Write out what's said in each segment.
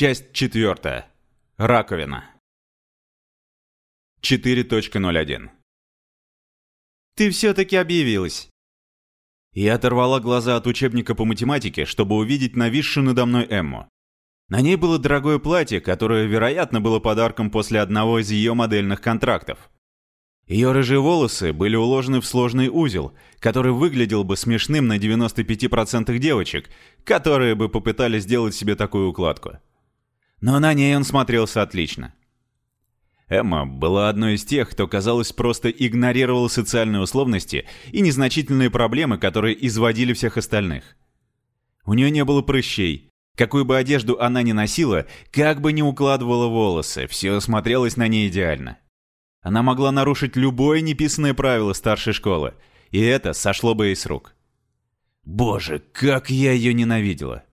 Часть четвертая. Раковина. 4.01. «Ты все-таки объявилась!» Я оторвала глаза от учебника по математике, чтобы увидеть нависшую надо мной Эмму. На ней было дорогое платье, которое, вероятно, было подарком после одного из ее модельных контрактов. Ее рыжие волосы были уложены в сложный узел, который выглядел бы смешным на 95% девочек, которые бы попытались сделать себе такую укладку. Но на ней он смотрелся отлично. Эмма была одной из тех, кто, казалось, просто игнорировал социальные условности и незначительные проблемы, которые изводили всех остальных. У нее не было прыщей. Какую бы одежду она ни носила, как бы ни укладывала волосы, все смотрелось на ней идеально. Она могла нарушить любое неписанное правило старшей школы, и это сошло бы ей с рук. Боже, как я ее ненавидела.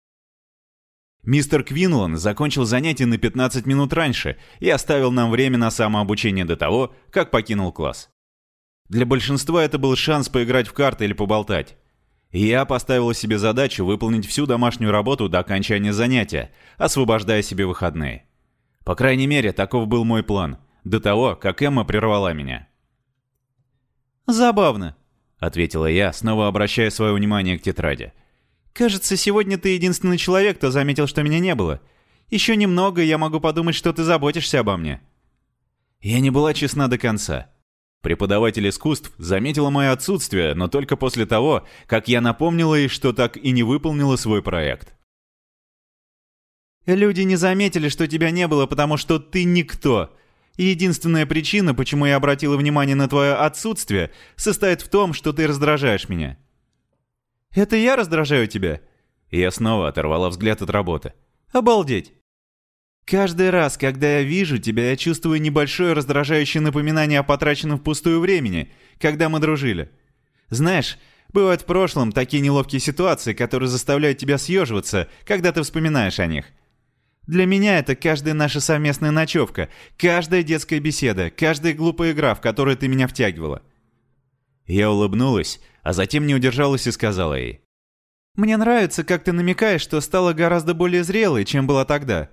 Мистер Квинлан закончил занятие на 15 минут раньше и оставил нам время на самообучение до того, как покинул класс. Для большинства это был шанс поиграть в карты или поболтать. Я поставила себе задачу выполнить всю домашнюю работу до окончания занятия, освобождая себе выходные. По крайней мере, таков был мой план, до того, как Эмма прервала меня. «Забавно», — ответила я, снова обращая свое внимание к тетради. — Кажется, сегодня ты единственный человек, кто заметил, что меня не было. Еще немного, и я могу подумать, что ты заботишься обо мне». Я не была честна до конца. Преподаватель искусств заметила мое отсутствие, но только после того, как я напомнила ей, что так и не выполнила свой проект. «Люди не заметили, что тебя не было, потому что ты никто. И единственная причина, почему я обратила внимание на твое отсутствие, состоит в том, что ты раздражаешь меня. «Это я раздражаю тебя?» И я снова оторвала взгляд от работы. «Обалдеть!» «Каждый раз, когда я вижу тебя, я чувствую небольшое раздражающее напоминание о потраченном впустую времени, когда мы дружили. Знаешь, бывают в прошлом такие неловкие ситуации, которые заставляют тебя съеживаться, когда ты вспоминаешь о них. Для меня это каждая наша совместная ночевка, каждая детская беседа, каждая глупая игра, в которую ты меня втягивала». Я улыбнулась, а затем не удержалась и сказала ей. «Мне нравится, как ты намекаешь, что стала гораздо более зрелой, чем была тогда».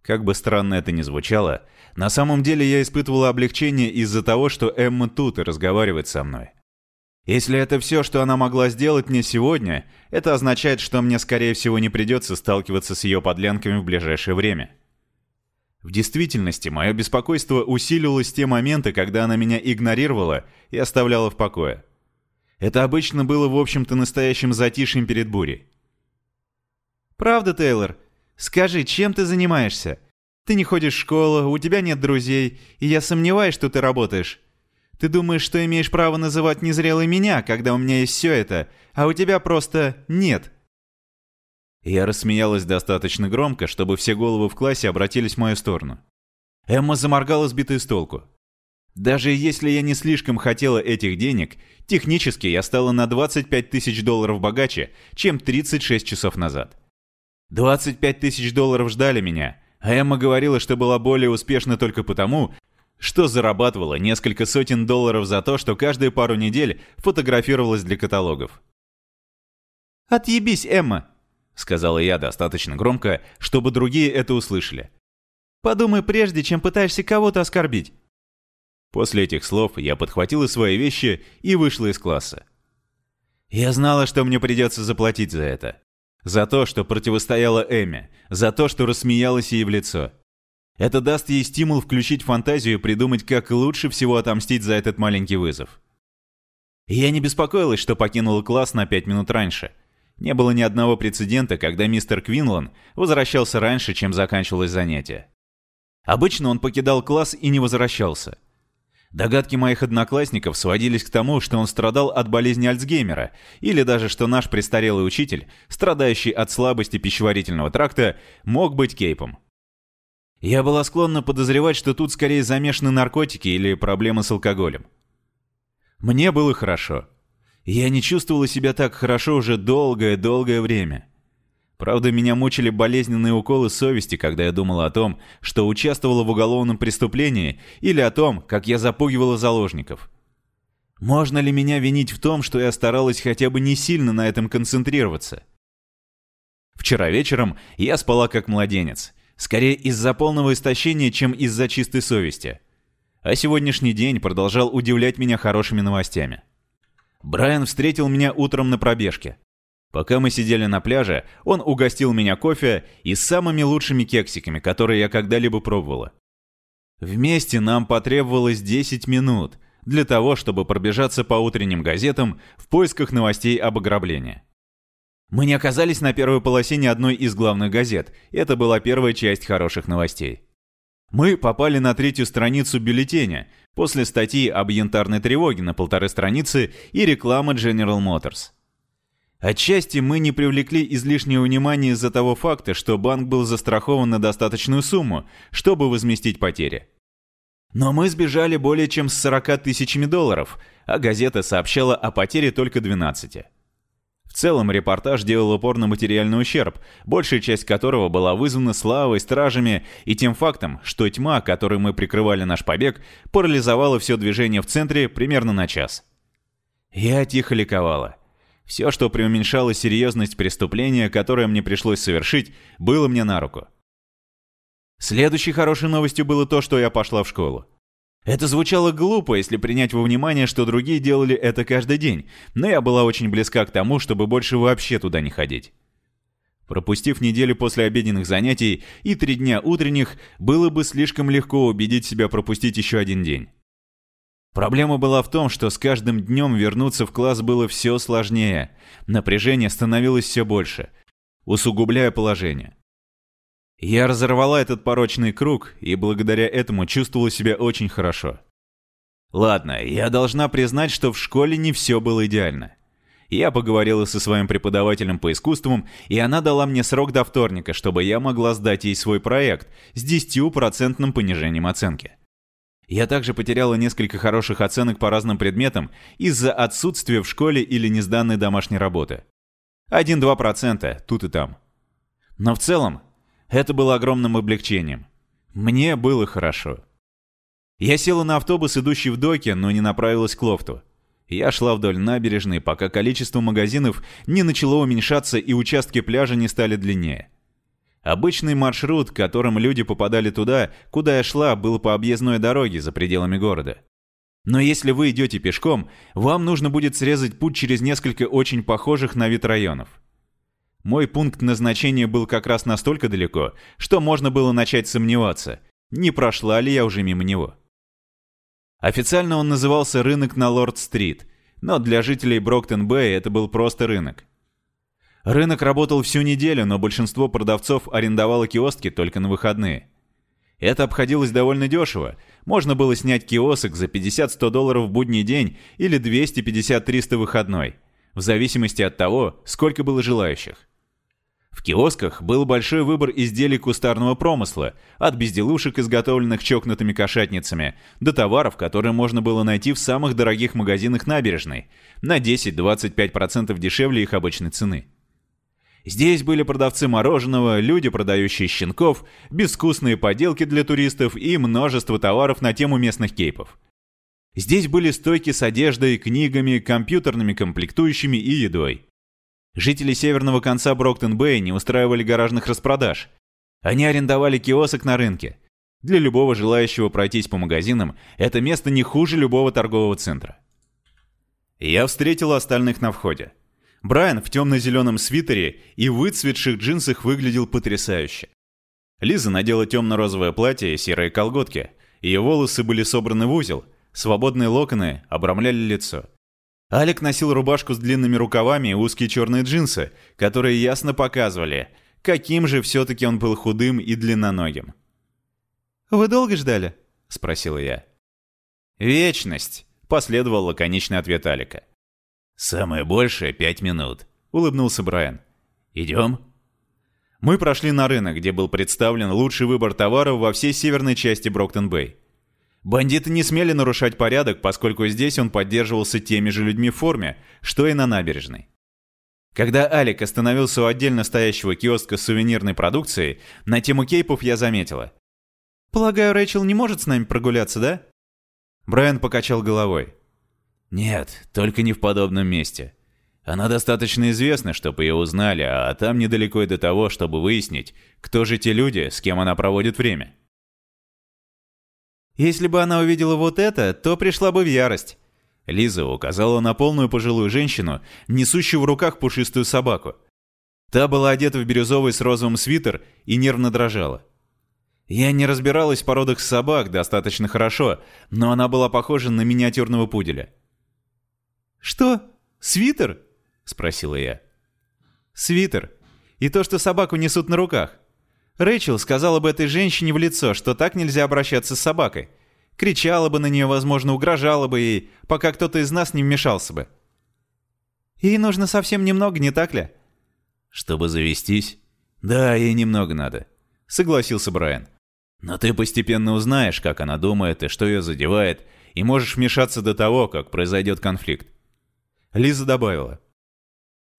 Как бы странно это ни звучало, на самом деле я испытывала облегчение из-за того, что Эмма тут и разговаривает со мной. Если это все, что она могла сделать мне сегодня, это означает, что мне, скорее всего, не придется сталкиваться с ее подлянками в ближайшее время. В действительности, мое беспокойство усиливалось в те моменты, когда она меня игнорировала и оставляла в покое. Это обычно было, в общем-то, настоящим затишьем перед бурей. «Правда, Тейлор? Скажи, чем ты занимаешься? Ты не ходишь в школу, у тебя нет друзей, и я сомневаюсь, что ты работаешь. Ты думаешь, что имеешь право называть незрелой меня, когда у меня есть все это, а у тебя просто нет». Я рассмеялась достаточно громко, чтобы все головы в классе обратились в мою сторону. Эмма заморгала сбитая с толку. Даже если я не слишком хотела этих денег, технически я стала на 25 тысяч долларов богаче, чем 36 часов назад. 25 тысяч долларов ждали меня, а Эмма говорила, что была более успешна только потому, что зарабатывала несколько сотен долларов за то, что каждые пару недель фотографировалась для каталогов. «Отъебись, Эмма!» — сказала я достаточно громко, чтобы другие это услышали. «Подумай прежде, чем пытаешься кого-то оскорбить. После этих слов я подхватила свои вещи и вышла из класса. Я знала, что мне придется заплатить за это. За то, что противостояла Эми, за то, что рассмеялась ей в лицо. Это даст ей стимул включить фантазию и придумать, как лучше всего отомстить за этот маленький вызов. Я не беспокоилась, что покинула класс на пять минут раньше. Не было ни одного прецедента, когда мистер Квинлан возвращался раньше, чем заканчивалось занятие. Обычно он покидал класс и не возвращался – Догадки моих одноклассников сводились к тому, что он страдал от болезни Альцгеймера, или даже что наш престарелый учитель, страдающий от слабости пищеварительного тракта, мог быть кейпом. Я была склонна подозревать, что тут скорее замешаны наркотики или проблемы с алкоголем. Мне было хорошо. Я не чувствовала себя так хорошо уже долгое-долгое время. Правда, меня мучили болезненные уколы совести, когда я думала о том, что участвовала в уголовном преступлении, или о том, как я запугивала заложников. Можно ли меня винить в том, что я старалась хотя бы не сильно на этом концентрироваться? Вчера вечером я спала как младенец. Скорее из-за полного истощения, чем из-за чистой совести. А сегодняшний день продолжал удивлять меня хорошими новостями. Брайан встретил меня утром на пробежке. Пока мы сидели на пляже, он угостил меня кофе и самыми лучшими кексиками, которые я когда-либо пробовала. Вместе нам потребовалось 10 минут для того, чтобы пробежаться по утренним газетам в поисках новостей об ограблении. Мы не оказались на первой полосе ни одной из главных газет, это была первая часть хороших новостей. Мы попали на третью страницу бюллетеня, после статьи об янтарной тревоге на полторы страницы и рекламы General Motors. Отчасти мы не привлекли излишнего внимания из-за того факта, что банк был застрахован на достаточную сумму, чтобы возместить потери. Но мы сбежали более чем с 40 тысячами долларов, а газета сообщала о потере только 12. В целом репортаж делал упор на материальный ущерб, большая часть которого была вызвана славой, стражами и тем фактом, что тьма, которой мы прикрывали наш побег, парализовала все движение в центре примерно на час. Я тихо ликовала. Все, что преуменьшало серьезность преступления, которое мне пришлось совершить, было мне на руку. Следующей хорошей новостью было то, что я пошла в школу. Это звучало глупо, если принять во внимание, что другие делали это каждый день, но я была очень близка к тому, чтобы больше вообще туда не ходить. Пропустив неделю после обеденных занятий и три дня утренних, было бы слишком легко убедить себя пропустить еще один день. Проблема была в том, что с каждым днем вернуться в класс было все сложнее. Напряжение становилось все больше, усугубляя положение. Я разорвала этот порочный круг и благодаря этому чувствовала себя очень хорошо. Ладно, я должна признать, что в школе не все было идеально. Я поговорила со своим преподавателем по искусствам, и она дала мне срок до вторника, чтобы я могла сдать ей свой проект с 10% понижением оценки. Я также потеряла несколько хороших оценок по разным предметам из-за отсутствия в школе или несданной домашней работы. 1-2% тут и там. Но в целом, это было огромным облегчением. Мне было хорошо. Я села на автобус, идущий в доке, но не направилась к лофту. Я шла вдоль набережной, пока количество магазинов не начало уменьшаться и участки пляжа не стали длиннее. Обычный маршрут, которым люди попадали туда, куда я шла, был по объездной дороге за пределами города. Но если вы идете пешком, вам нужно будет срезать путь через несколько очень похожих на вид районов. Мой пункт назначения был как раз настолько далеко, что можно было начать сомневаться, не прошла ли я уже мимо него. Официально он назывался рынок на Лорд-стрит, но для жителей Броктон-Бэй это был просто рынок. Рынок работал всю неделю, но большинство продавцов арендовало киоски только на выходные. Это обходилось довольно дешево. Можно было снять киосок за 50-100 долларов в будний день или 250-300 выходной, в зависимости от того, сколько было желающих. В киосках был большой выбор изделий кустарного промысла, от безделушек, изготовленных чокнутыми кошатницами, до товаров, которые можно было найти в самых дорогих магазинах набережной, на 10-25% дешевле их обычной цены. Здесь были продавцы мороженого, люди, продающие щенков, безвкусные поделки для туристов и множество товаров на тему местных кейпов. Здесь были стойки с одеждой, книгами, компьютерными комплектующими и едой. Жители северного конца Броктон-Бэй не устраивали гаражных распродаж. Они арендовали киосок на рынке. Для любого желающего пройтись по магазинам, это место не хуже любого торгового центра. Я встретил остальных на входе. Брайан в темно-зеленом свитере и выцветших джинсах выглядел потрясающе. Лиза надела темно-розовое платье и серые колготки. Ее волосы были собраны в узел, свободные локоны обрамляли лицо. Алик носил рубашку с длинными рукавами и узкие черные джинсы, которые ясно показывали, каким же все-таки он был худым и длинноногим. «Вы долго ждали?» — спросила я. «Вечность», — последовал лаконичный ответ Алика. «Самое большее — пять минут», — улыбнулся Брайан. «Идем?» Мы прошли на рынок, где был представлен лучший выбор товаров во всей северной части Броктон-Бэй. Бандиты не смели нарушать порядок, поскольку здесь он поддерживался теми же людьми в форме, что и на набережной. Когда Алик остановился у отдельно стоящего киоска с сувенирной продукцией, на тему кейпов я заметила. «Полагаю, Рэйчел не может с нами прогуляться, да?» Брайан покачал головой. «Нет, только не в подобном месте. Она достаточно известна, чтобы ее узнали, а там недалеко и до того, чтобы выяснить, кто же те люди, с кем она проводит время. Если бы она увидела вот это, то пришла бы в ярость. Лиза указала на полную пожилую женщину, несущую в руках пушистую собаку. Та была одета в бирюзовый с розовым свитер и нервно дрожала. Я не разбиралась в породах собак достаточно хорошо, но она была похожа на миниатюрного пуделя. «Что? Свитер?» — спросила я. «Свитер. И то, что собаку несут на руках. Рэйчел сказала бы этой женщине в лицо, что так нельзя обращаться с собакой. Кричала бы на нее, возможно, угрожала бы ей, пока кто-то из нас не вмешался бы. Ей нужно совсем немного, не так ли?» «Чтобы завестись?» «Да, ей немного надо», — согласился Брайан. Но ты постепенно узнаешь, как она думает и что ее задевает, и можешь вмешаться до того, как произойдет конфликт. Лиза добавила.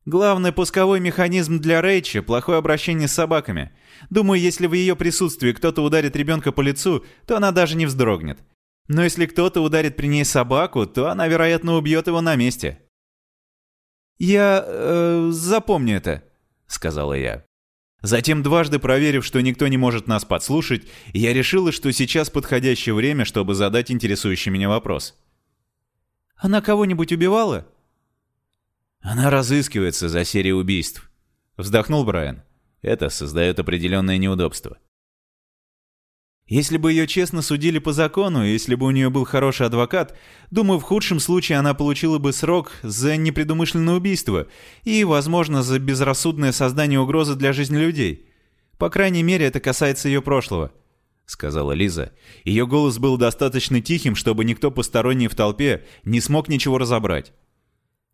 Главный пусковой механизм для Рэйчи – плохое обращение с собаками. Думаю, если в ее присутствии кто-то ударит ребенка по лицу, то она даже не вздрогнет. Но если кто-то ударит при ней собаку, то она, вероятно, убьет его на месте. «Я... Э, запомню это», — сказала я. Затем, дважды проверив, что никто не может нас подслушать, я решила, что сейчас подходящее время, чтобы задать интересующий меня вопрос. «Она кого-нибудь убивала?» «Она разыскивается за серией убийств», — вздохнул Брайан. «Это создает определенное неудобство». Если бы ее честно судили по закону, если бы у нее был хороший адвокат, думаю, в худшем случае она получила бы срок за непредумышленное убийство и, возможно, за безрассудное создание угрозы для жизни людей. По крайней мере, это касается ее прошлого», — сказала Лиза. Ее голос был достаточно тихим, чтобы никто посторонний в толпе не смог ничего разобрать.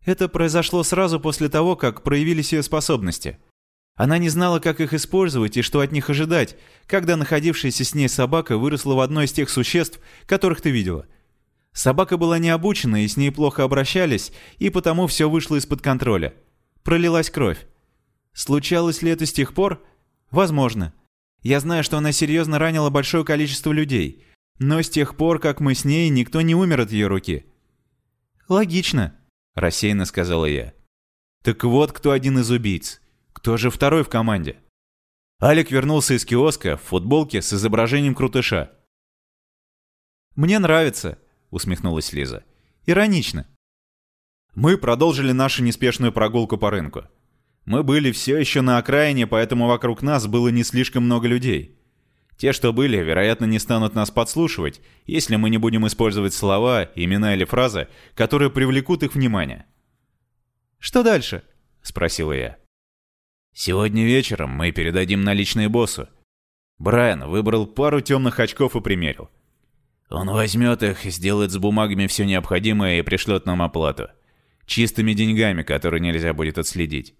Это произошло сразу после того, как проявились ее способности. Она не знала, как их использовать и что от них ожидать, когда находившаяся с ней собака выросла в одно из тех существ, которых ты видела. Собака была необучена, и с ней плохо обращались, и потому все вышло из-под контроля. Пролилась кровь. Случалось ли это с тех пор? Возможно. Я знаю, что она серьезно ранила большое количество людей, но с тех пор, как мы с ней, никто не умер от ее руки. «Логично», — рассеянно сказала я. «Так вот, кто один из убийц». Кто же второй в команде? Алик вернулся из киоска в футболке с изображением крутыша. «Мне нравится», — усмехнулась Лиза. «Иронично». Мы продолжили нашу неспешную прогулку по рынку. Мы были все еще на окраине, поэтому вокруг нас было не слишком много людей. Те, что были, вероятно, не станут нас подслушивать, если мы не будем использовать слова, имена или фразы, которые привлекут их внимание. «Что дальше?» — спросила я. Сегодня вечером мы передадим наличные боссу. Брайан выбрал пару темных очков и примерил. Он возьмет их, сделает с бумагами все необходимое и пришлет нам оплату. Чистыми деньгами, которые нельзя будет отследить.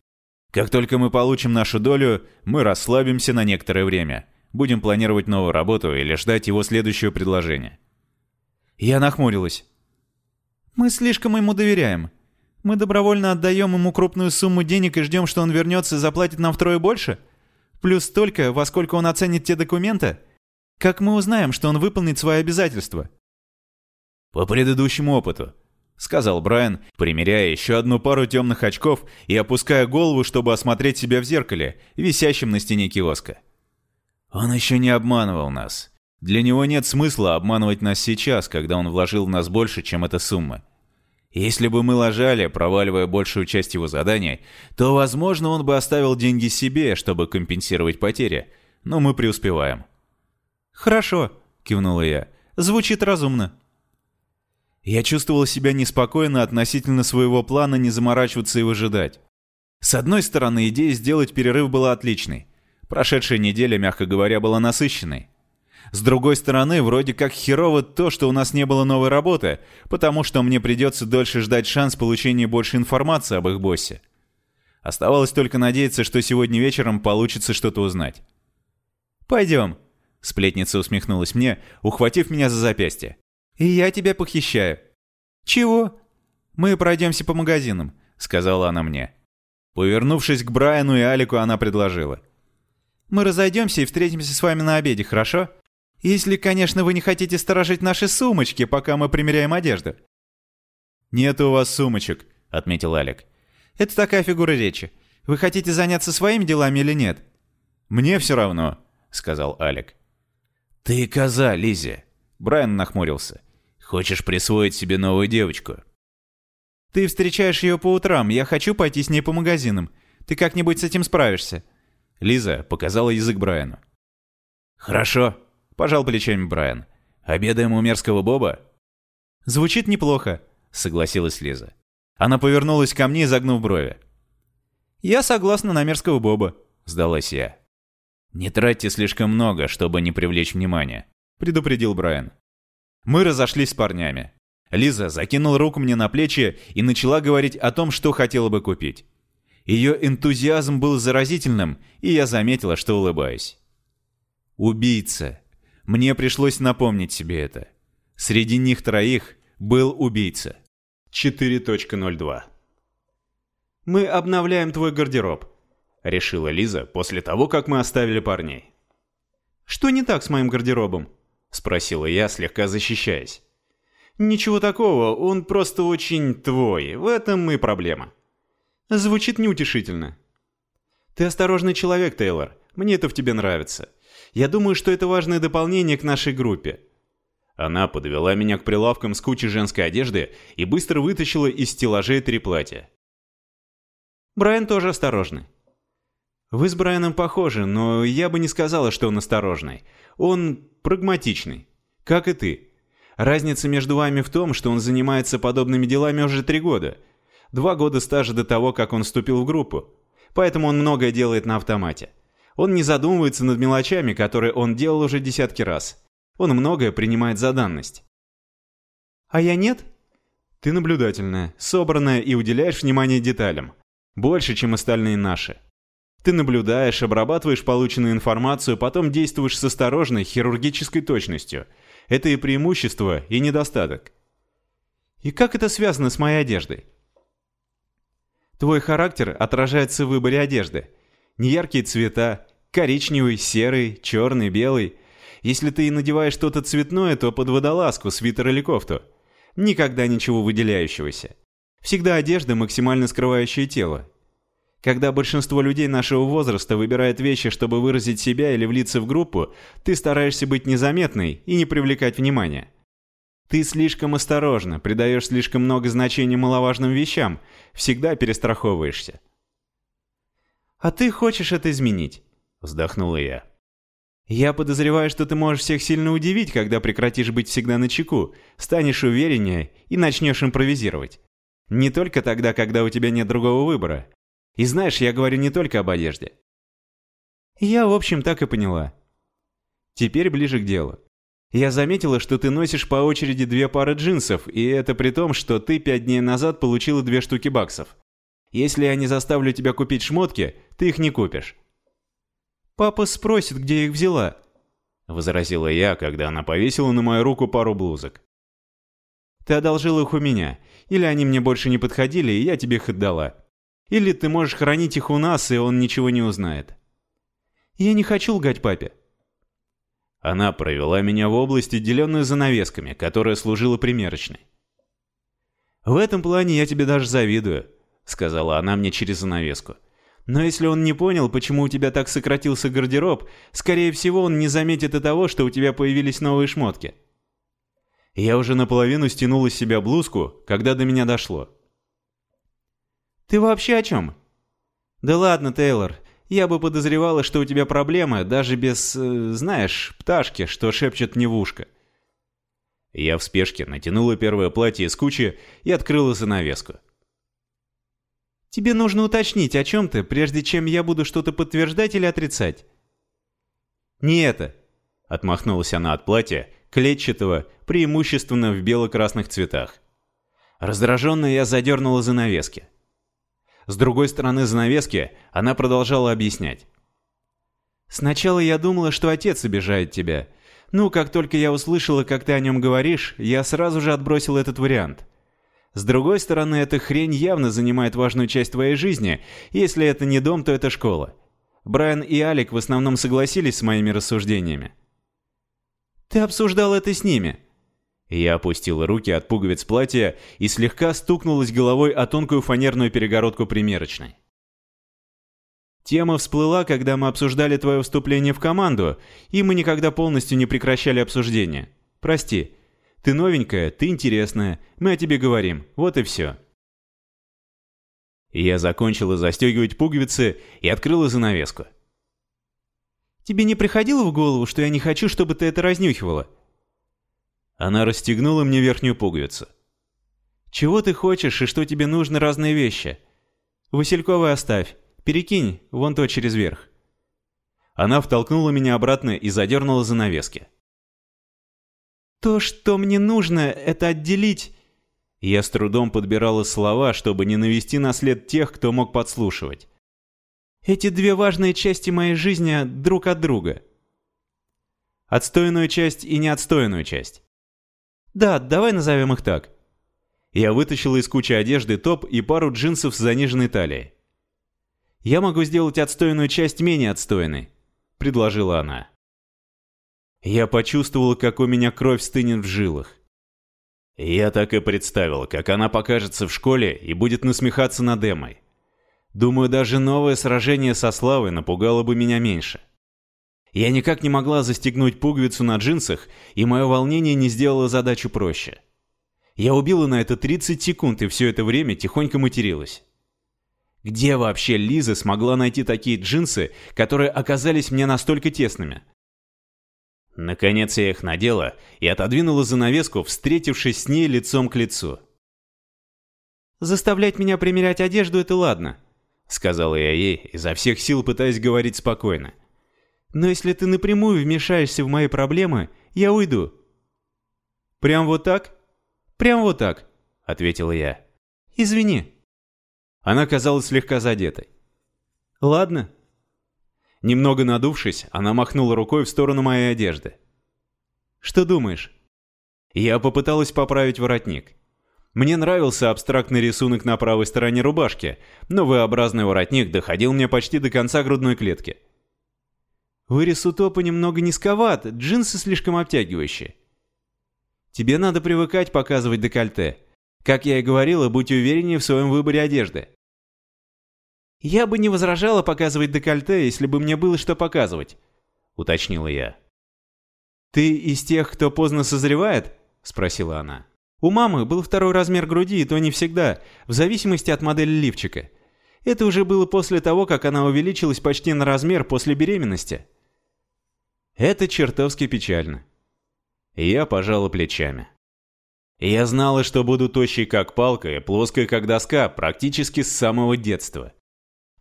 Как только мы получим нашу долю, мы расслабимся на некоторое время. Будем планировать новую работу или ждать его следующего предложения. Я нахмурилась. «Мы слишком ему доверяем. Мы добровольно отдаем ему крупную сумму денег и ждем, что он вернется и заплатит нам втрое больше? Плюс столько, во сколько он оценит те документы? Как мы узнаем, что он выполнит свои обязательства?» «По предыдущему опыту», — сказал Брайан, примеряя еще одну пару темных очков и опуская голову, чтобы осмотреть себя в зеркале, висящем на стене киоска. «Он еще не обманывал нас. Для него нет смысла обманывать нас сейчас, когда он вложил в нас больше, чем эта сумма. Если бы мы ложали, проваливая большую часть его заданий, то, возможно, он бы оставил деньги себе, чтобы компенсировать потери. Но мы преуспеваем. «Хорошо», — кивнула я. «Звучит разумно». Я чувствовал себя неспокойно относительно своего плана не заморачиваться и выжидать. С одной стороны, идея сделать перерыв была отличной. Прошедшая неделя, мягко говоря, была насыщенной. С другой стороны, вроде как херово то, что у нас не было новой работы, потому что мне придется дольше ждать шанс получения больше информации об их боссе. Оставалось только надеяться, что сегодня вечером получится что-то узнать. «Пойдем», — сплетница усмехнулась мне, ухватив меня за запястье. «И я тебя похищаю». «Чего?» «Мы пройдемся по магазинам», — сказала она мне. Повернувшись к Брайану и Алику, она предложила. «Мы разойдемся и встретимся с вами на обеде, хорошо? Если, конечно, вы не хотите сторожить наши сумочки, пока мы примеряем одежду». «Нет у вас сумочек», — отметил Алик. Это такая фигура речи. Вы хотите заняться своими делами или нет?» «Мне все равно», — сказал Алек. «Ты коза, Лизи!» Брайан нахмурился. «Хочешь присвоить себе новую девочку?» «Ты встречаешь ее по утрам, я хочу пойти с ней по магазинам. Ты как-нибудь с этим справишься?» Лиза показала язык Брайану. «Хорошо», — пожал плечами Брайан. «Обедаем у мерзкого Боба?» «Звучит неплохо», — согласилась Лиза. Она повернулась ко мне, загнув брови. «Я согласна на мерзкого Боба», — сдалась я. «Не тратьте слишком много, чтобы не привлечь внимания», — предупредил Брайан. Мы разошлись с парнями. Лиза закинула руку мне на плечи и начала говорить о том, что хотела бы купить. Ее энтузиазм был заразительным, и я заметила, что улыбаюсь. Убийца. Мне пришлось напомнить себе это. Среди них троих был убийца. 4.02 «Мы обновляем твой гардероб», — решила Лиза после того, как мы оставили парней. «Что не так с моим гардеробом?» — спросила я, слегка защищаясь. «Ничего такого, он просто очень твой, в этом и проблема». Звучит неутешительно. «Ты осторожный человек, Тейлор, мне это в тебе нравится. Я думаю, что это важное дополнение к нашей группе». Она подвела меня к прилавкам с кучей женской одежды и быстро вытащила из стеллажей три платья. Брайан тоже осторожный. Вы с Брайаном похожи, но я бы не сказала, что он осторожный. Он прагматичный, как и ты. Разница между вами в том, что он занимается подобными делами уже три года. Два года стажа до того, как он вступил в группу. Поэтому он многое делает на автомате. Он не задумывается над мелочами, которые он делал уже десятки раз. Он многое принимает за данность. А я нет? Ты наблюдательная, собранная и уделяешь внимание деталям. Больше, чем остальные наши. Ты наблюдаешь, обрабатываешь полученную информацию, потом действуешь с осторожной хирургической точностью. Это и преимущество, и недостаток. И как это связано с моей одеждой? Твой характер отражается в выборе одежды. Неяркие цвета, коричневый, серый, черный, белый. Если ты и надеваешь что-то цветное, то под водолазку, свитер или кофту. Никогда ничего выделяющегося. Всегда одежда, максимально скрывающая тело. Когда большинство людей нашего возраста выбирает вещи, чтобы выразить себя или влиться в группу, ты стараешься быть незаметной и не привлекать внимания. Ты слишком осторожна, придаешь слишком много значения маловажным вещам, всегда перестраховываешься. «А ты хочешь это изменить?» – вздохнула я. «Я подозреваю, что ты можешь всех сильно удивить, когда прекратишь быть всегда на чеку, станешь увереннее и начнешь импровизировать. Не только тогда, когда у тебя нет другого выбора. И знаешь, я говорю не только об одежде». Я, в общем, так и поняла. Теперь ближе к делу. Я заметила, что ты носишь по очереди две пары джинсов, и это при том, что ты пять дней назад получила две штуки баксов. Если я не заставлю тебя купить шмотки, ты их не купишь. «Папа спросит, где я их взяла», — возразила я, когда она повесила на мою руку пару блузок. «Ты одолжила их у меня, или они мне больше не подходили, и я тебе их отдала. Или ты можешь хранить их у нас, и он ничего не узнает». «Я не хочу лгать папе», она провела меня в область, отделенную занавесками, которая служила примерочной. «В этом плане я тебе даже завидую», — сказала она мне через занавеску. «Но если он не понял, почему у тебя так сократился гардероб, скорее всего, он не заметит и того, что у тебя появились новые шмотки». Я уже наполовину стянул из себя блузку, когда до меня дошло. «Ты вообще о чем?» «Да ладно, Тейлор, я бы подозревала, что у тебя проблемы, даже без, э, знаешь, пташки, что шепчет мне в ушко. Я в спешке натянула первое платье из кучи и открыла занавеску. «Тебе нужно уточнить, о чем ты, прежде чем я буду что-то подтверждать или отрицать». «Не это», — отмахнулась она от платья, клетчатого, преимущественно в бело-красных цветах. Раздраженно я задернула занавески. С другой стороны занавески она продолжала объяснять. «Сначала я думала, что отец обижает тебя. Ну, как только я услышала, как ты о нем говоришь, я сразу же отбросила этот вариант. С другой стороны, эта хрень явно занимает важную часть твоей жизни. Если это не дом, то это школа. Брайан и Алик в основном согласились с моими рассуждениями. «Ты обсуждал это с ними?» Я опустила руки от пуговиц платья и слегка стукнулась головой о тонкую фанерную перегородку примерочной. Тема всплыла, когда мы обсуждали твое вступление в команду, и мы никогда полностью не прекращали обсуждение. Прости. Ты новенькая, ты интересная, мы о тебе говорим, вот и все. Я закончила застегивать пуговицы и открыла занавеску. «Тебе не приходило в голову, что я не хочу, чтобы ты это разнюхивала?» Она расстегнула мне верхнюю пуговицу. «Чего ты хочешь и что тебе нужны разные вещи? Васильковый оставь, перекинь вон то через верх». Она втолкнула меня обратно и задернула занавески. «То, что мне нужно, это отделить...» Я с трудом подбирала слова, чтобы не навести на след тех, кто мог подслушивать. «Эти две важные части моей жизни друг от друга. Отстойную часть и неотстойную часть. Да, давай назовем их так. Я вытащила из кучи одежды топ и пару джинсов с заниженной талией. «Я могу сделать отстойную часть менее отстойной», — предложила она. Я почувствовала, как у меня кровь стынет в жилах. Я так и представил, как она покажется в школе и будет насмехаться над Эмой. Думаю, даже новое сражение со Славой напугало бы меня меньше. Я никак не могла застегнуть пуговицу на джинсах, и мое волнение не сделало задачу проще. Я убила на это 30 секунд и все это время тихонько материлась. Где вообще Лиза смогла найти такие джинсы, которые оказались мне настолько тесными? Наконец я их надела и отодвинула занавеску, встретившись с ней лицом к лицу. «Заставлять меня примерять одежду — это ладно», — сказала я ей, изо всех сил пытаясь говорить спокойно. Но если ты напрямую вмешаешься в мои проблемы, я уйду». «Прям вот так?» «Прям вот так», — ответила я. «Извини». Она казалась слегка задетой. «Ладно». Немного надувшись, она махнула рукой в сторону моей одежды. «Что думаешь?» Я попыталась поправить воротник. Мне нравился абстрактный рисунок на правой стороне рубашки, но V-образный воротник доходил мне почти до конца грудной клетки. Вырез у топа немного низковат, джинсы слишком обтягивающие. Тебе надо привыкать показывать декольте. Как я и говорила, будь увереннее в своем выборе одежды. Я бы не возражала показывать декольте, если бы мне было что показывать, уточнила я. Ты из тех, кто поздно созревает? спросила она. У мамы был второй размер груди, и то не всегда, в зависимости от модели лифчика. Это уже было после того, как она увеличилась почти на размер после беременности. Это чертовски печально. Я пожала плечами. Я знала, что буду тощей как палка и плоской как доска практически с самого детства.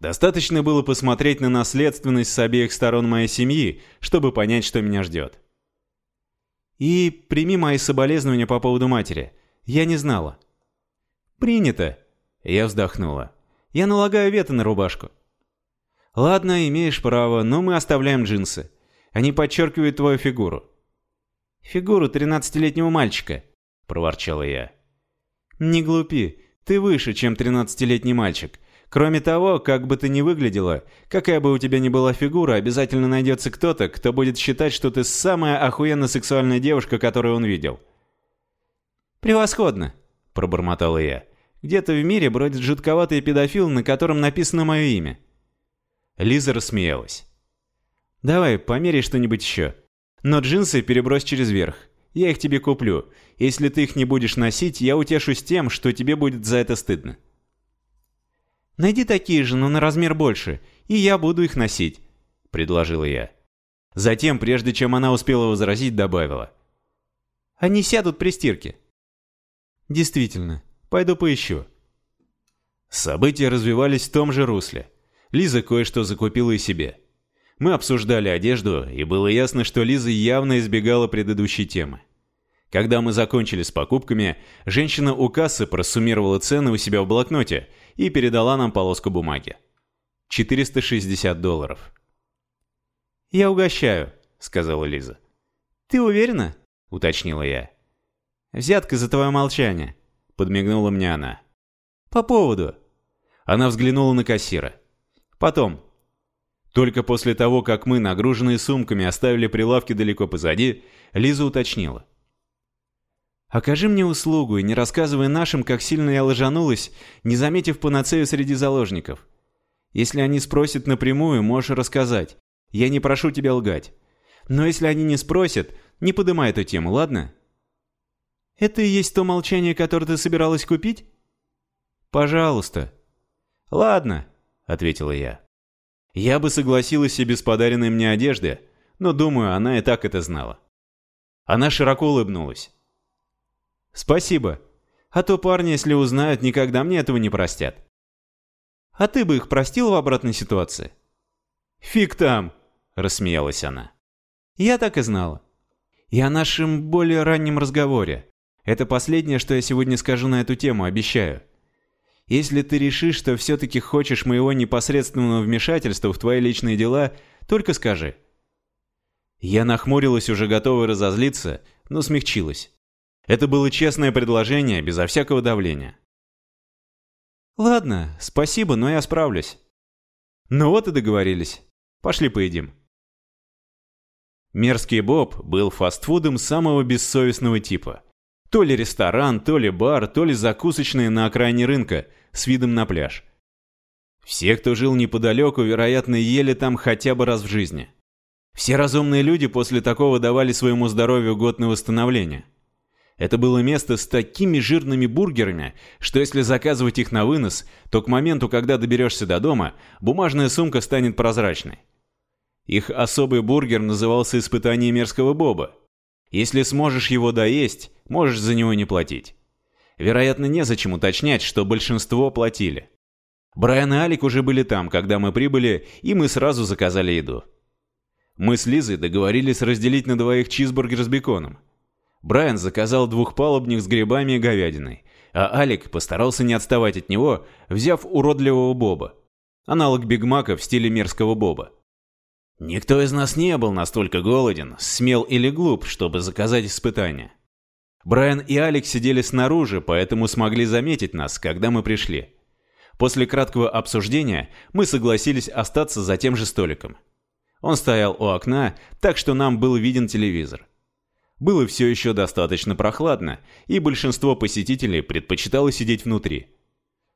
Достаточно было посмотреть на наследственность с обеих сторон моей семьи, чтобы понять, что меня ждет. И прими мои соболезнования по поводу матери. Я не знала. Принято. Я вздохнула. Я налагаю вето на рубашку. Ладно, имеешь право, но мы оставляем джинсы. Они подчеркивают твою фигуру». «Фигуру тринадцатилетнего мальчика», — проворчала я. «Не глупи, ты выше, чем тринадцатилетний мальчик. Кроме того, как бы ты ни выглядела, какая бы у тебя ни была фигура, обязательно найдется кто-то, кто будет считать, что ты самая охуенно сексуальная девушка, которую он видел». «Превосходно», — пробормотала я. «Где-то в мире бродит жутковатый педофил, на котором написано мое имя». Лиза рассмеялась. Давай, померяй что-нибудь еще. Но джинсы перебрось через верх. Я их тебе куплю. Если ты их не будешь носить, я утешусь тем, что тебе будет за это стыдно. Найди такие же, но на размер больше, и я буду их носить, предложила я. Затем, прежде чем она успела возразить, добавила. Они сядут при стирке. Действительно, пойду поищу. События развивались в том же русле. Лиза кое-что закупила и себе. Мы обсуждали одежду, и было ясно, что Лиза явно избегала предыдущей темы. Когда мы закончили с покупками, женщина у кассы просуммировала цены у себя в блокноте и передала нам полоску бумаги. 460 долларов. «Я угощаю», — сказала Лиза. «Ты уверена?» — уточнила я. «Взятка за твое молчание», — подмигнула мне она. «По поводу». Она взглянула на кассира. «Потом, только после того, как мы, нагруженные сумками, оставили прилавки далеко позади, Лиза уточнила. Окажи мне услугу и не рассказывай нашим, как сильно я лжанулась, не заметив панацею среди заложников. Если они спросят напрямую, можешь рассказать. Я не прошу тебя лгать. Но если они не спросят, не подымай эту тему, ладно? Это и есть то молчание, которое ты собиралась купить? Пожалуйста. Ладно, ответила я. Я бы согласилась и без подаренной мне одежды, но думаю, она и так это знала. Она широко улыбнулась. «Спасибо. А то парни, если узнают, никогда мне этого не простят». «А ты бы их простил в обратной ситуации?» «Фиг там!» — рассмеялась она. «Я так и знала. И о нашем более раннем разговоре. Это последнее, что я сегодня скажу на эту тему, обещаю. Если ты решишь, что все-таки хочешь моего непосредственного вмешательства в твои личные дела, только скажи». Я нахмурилась, уже готовая разозлиться, но смягчилась. Это было честное предложение, безо всякого давления. «Ладно, спасибо, но я справлюсь». «Ну вот и договорились. Пошли поедим». Мерзкий Боб был фастфудом самого бессовестного типа. То ли ресторан, то ли бар, то ли закусочная на окраине рынка с видом на пляж. Все, кто жил неподалеку, вероятно, ели там хотя бы раз в жизни. Все разумные люди после такого давали своему здоровью год на восстановление. Это было место с такими жирными бургерами, что если заказывать их на вынос, то к моменту, когда доберешься до дома, бумажная сумка станет прозрачной. Их особый бургер назывался «Испытание мерзкого Боба». Если сможешь его доесть, можешь за него не платить. Вероятно, незачем уточнять, что большинство платили. Брайан и Алик уже были там, когда мы прибыли, и мы сразу заказали еду. Мы с Лизой договорились разделить на двоих чизбургер с беконом. Брайан заказал двухпалубник с грибами и говядиной, а Алик постарался не отставать от него, взяв уродливого Боба. Аналог Биг Мака в стиле мерзкого Боба. Никто из нас не был настолько голоден, смел или глуп, чтобы заказать испытание. Брайан и Алик сидели снаружи, поэтому смогли заметить нас, когда мы пришли. После краткого обсуждения мы согласились остаться за тем же столиком. Он стоял у окна, так что нам был виден телевизор. Было все еще достаточно прохладно, и большинство посетителей предпочитало сидеть внутри.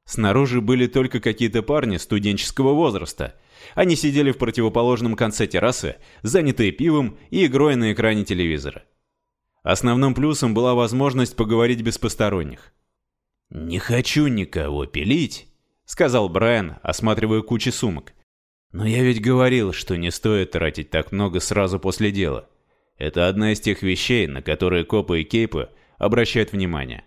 Снаружи были только какие-то парни студенческого возраста. Они сидели в противоположном конце террасы, занятые пивом и игрой на экране телевизора. Основным плюсом была возможность поговорить без посторонних. «Не хочу никого пилить», — сказал Брайан, осматривая кучи сумок. «Но я ведь говорил, что не стоит тратить так много сразу после дела». Это одна из тех вещей, на которые копы и кейпы обращают внимание.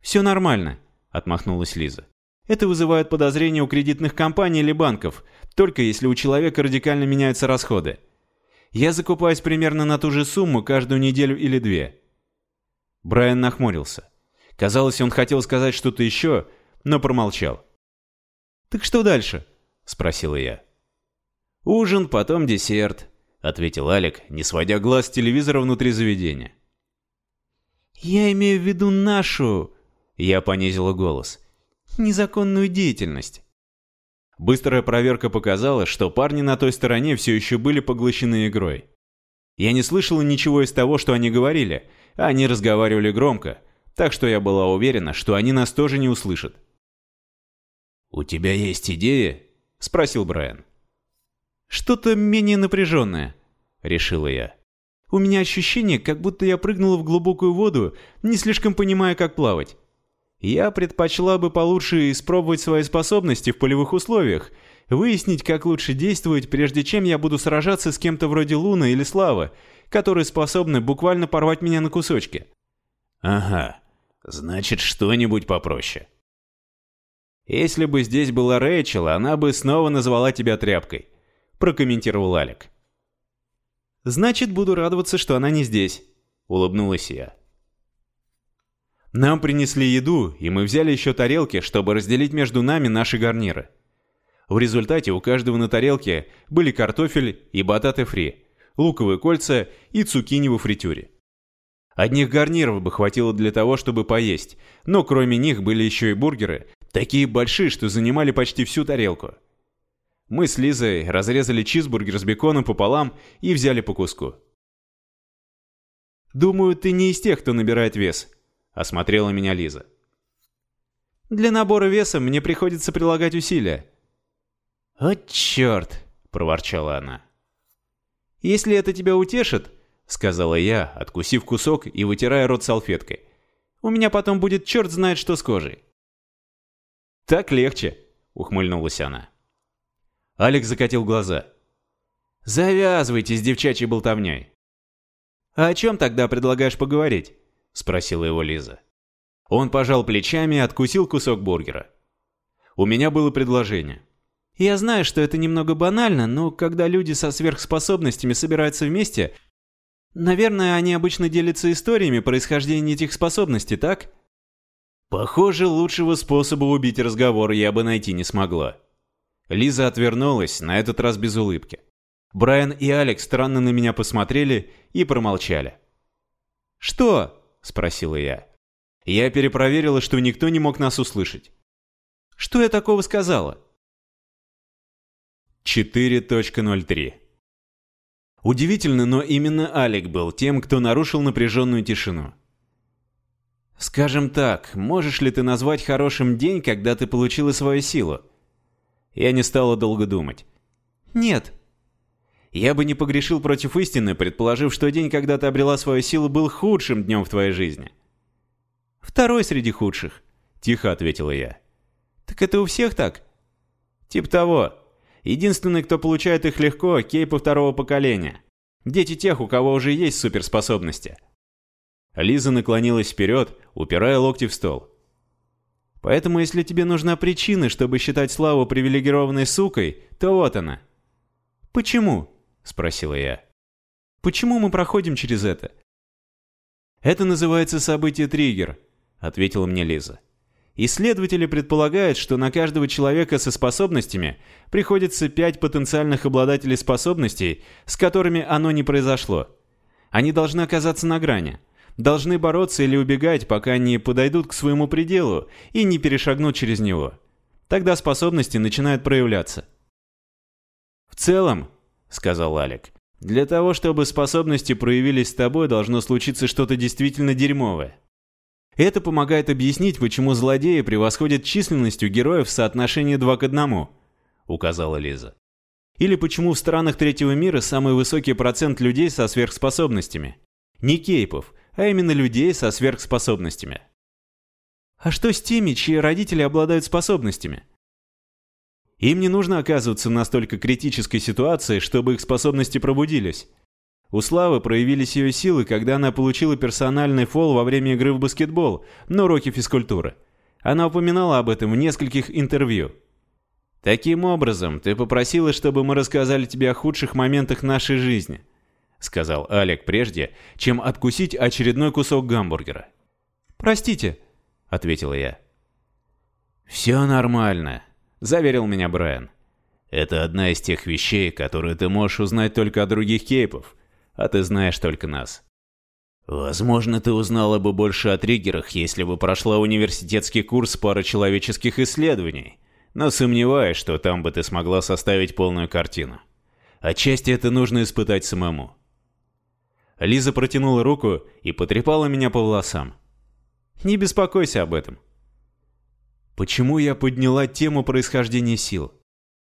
«Все нормально», — отмахнулась Лиза. «Это вызывает подозрения у кредитных компаний или банков, только если у человека радикально меняются расходы. Я закупаюсь примерно на ту же сумму каждую неделю или две». Брайан нахмурился. Казалось, он хотел сказать что-то еще, но промолчал. «Так что дальше?» — спросила я. «Ужин, потом десерт», — ответил Алик, не сводя глаз с телевизора внутри заведения. «Я имею в виду нашу...» — я понизила голос. «Незаконную деятельность». Быстрая проверка показала, что парни на той стороне все еще были поглощены игрой. Я не слышала ничего из того, что они говорили, а они разговаривали громко, так что я была уверена, что они нас тоже не услышат. «У тебя есть идея?» — спросил Брайан. «Что-то менее напряженное», — решила я. «У меня ощущение, как будто я прыгнула в глубокую воду, не слишком понимая, как плавать. Я предпочла бы получше испробовать свои способности в полевых условиях, выяснить, как лучше действовать, прежде чем я буду сражаться с кем-то вроде Луна или Славы, которые способны буквально порвать меня на кусочки». «Ага, значит, что-нибудь попроще». «Если бы здесь была Рэйчел, она бы снова назвала тебя тряпкой», прокомментировал Алик. «Значит, буду радоваться, что она не здесь», — улыбнулась я. Нам принесли еду, и мы взяли еще тарелки, чтобы разделить между нами наши гарниры. В результате у каждого на тарелке были картофель и бататы фри, луковые кольца и цукини во фритюре. Одних гарниров бы хватило для того, чтобы поесть, но кроме них были еще и бургеры, такие большие, что занимали почти всю тарелку. Мы с Лизой разрезали чизбургер с беконом пополам и взяли по куску. «Думаю, ты не из тех, кто набирает вес», — осмотрела меня Лиза. «Для набора веса мне приходится прилагать усилия». «О, черт!» — проворчала она. «Если это тебя утешит», — сказала я, откусив кусок и вытирая рот салфеткой, «у меня потом будет черт знает что с кожей». «Так легче», — ухмыльнулась она. Алекс закатил глаза. «Завязывайте с девчачьей болтовней». «А о чем тогда предлагаешь поговорить?» — спросила его Лиза. Он пожал плечами и откусил кусок бургера. У меня было предложение. «Я знаю, что это немного банально, но когда люди со сверхспособностями собираются вместе, наверное, они обычно делятся историями происхождения этих способностей, так?» Похоже, лучшего способа убить разговор я бы найти не смогла. Лиза отвернулась, на этот раз без улыбки. Брайан и Алекс странно на меня посмотрели и промолчали. «Что?» – спросила я. Я перепроверила, что никто не мог нас услышать. «Что я такого сказала?» 4.03 Удивительно, но именно Алек был тем, кто нарушил напряженную тишину. «Скажем так, можешь ли ты назвать хорошим день, когда ты получила свою силу?» Я не стала долго думать. «Нет», я бы не погрешил против истины, предположив, что день, когда ты обрела свою силу, был худшим днем в твоей жизни. Второй среди худших, тихо ответила я. Так это у всех так? Тип того. Единственный, кто получает их легко, кейпы второго поколения. Дети тех, у кого уже есть суперспособности. Лиза наклонилась вперед, упирая локти в стол. Поэтому, если тебе нужна причина, чтобы считать Славу привилегированной сукой, то вот она. Почему? — спросила я. «Почему мы проходим через это?» «Это называется событие-триггер», — ответила мне Лиза. Исследователи предполагают, что на каждого человека со способностями приходится пять потенциальных обладателей способностей, с которыми оно не произошло. Они должны оказаться на грани. Должны бороться или убегать, пока не подойдут к своему пределу и не перешагнут через него. Тогда способности начинают проявляться. В целом, — сказал Алик. «Для того, чтобы способности проявились с тобой, должно случиться что-то действительно дерьмовое. Это помогает объяснить, почему злодеи превосходят численностью героев в соотношении 2 к 1, указала Лиза. Или почему в странах третьего мира самый высокий процент людей со сверхспособностями. Не кейпов, а именно людей со сверхспособностями. А что с теми, чьи родители обладают способностями? Им не нужно оказываться в настолько критической ситуации, чтобы их способности пробудились. У Славы проявились ее силы, когда она получила персональный фол во время игры в баскетбол на уроке физкультуры. Она упоминала об этом в нескольких интервью. «Таким образом, ты попросила, чтобы мы рассказали тебе о худших моментах нашей жизни», сказал Алек прежде, чем откусить очередной кусок гамбургера. «Простите», — ответила я. «Все нормально», — заверил меня Брайан. «Это одна из тех вещей, которые ты можешь узнать только от других кейпов, а ты знаешь только нас». «Возможно, ты узнала бы больше о триггерах, если бы прошла университетский курс парочеловеческих исследований, но сомневаюсь, что там бы ты смогла составить полную картину. Отчасти это нужно испытать самому». Лиза протянула руку и потрепала меня по волосам. «Не беспокойся об этом», Почему я подняла тему происхождения сил?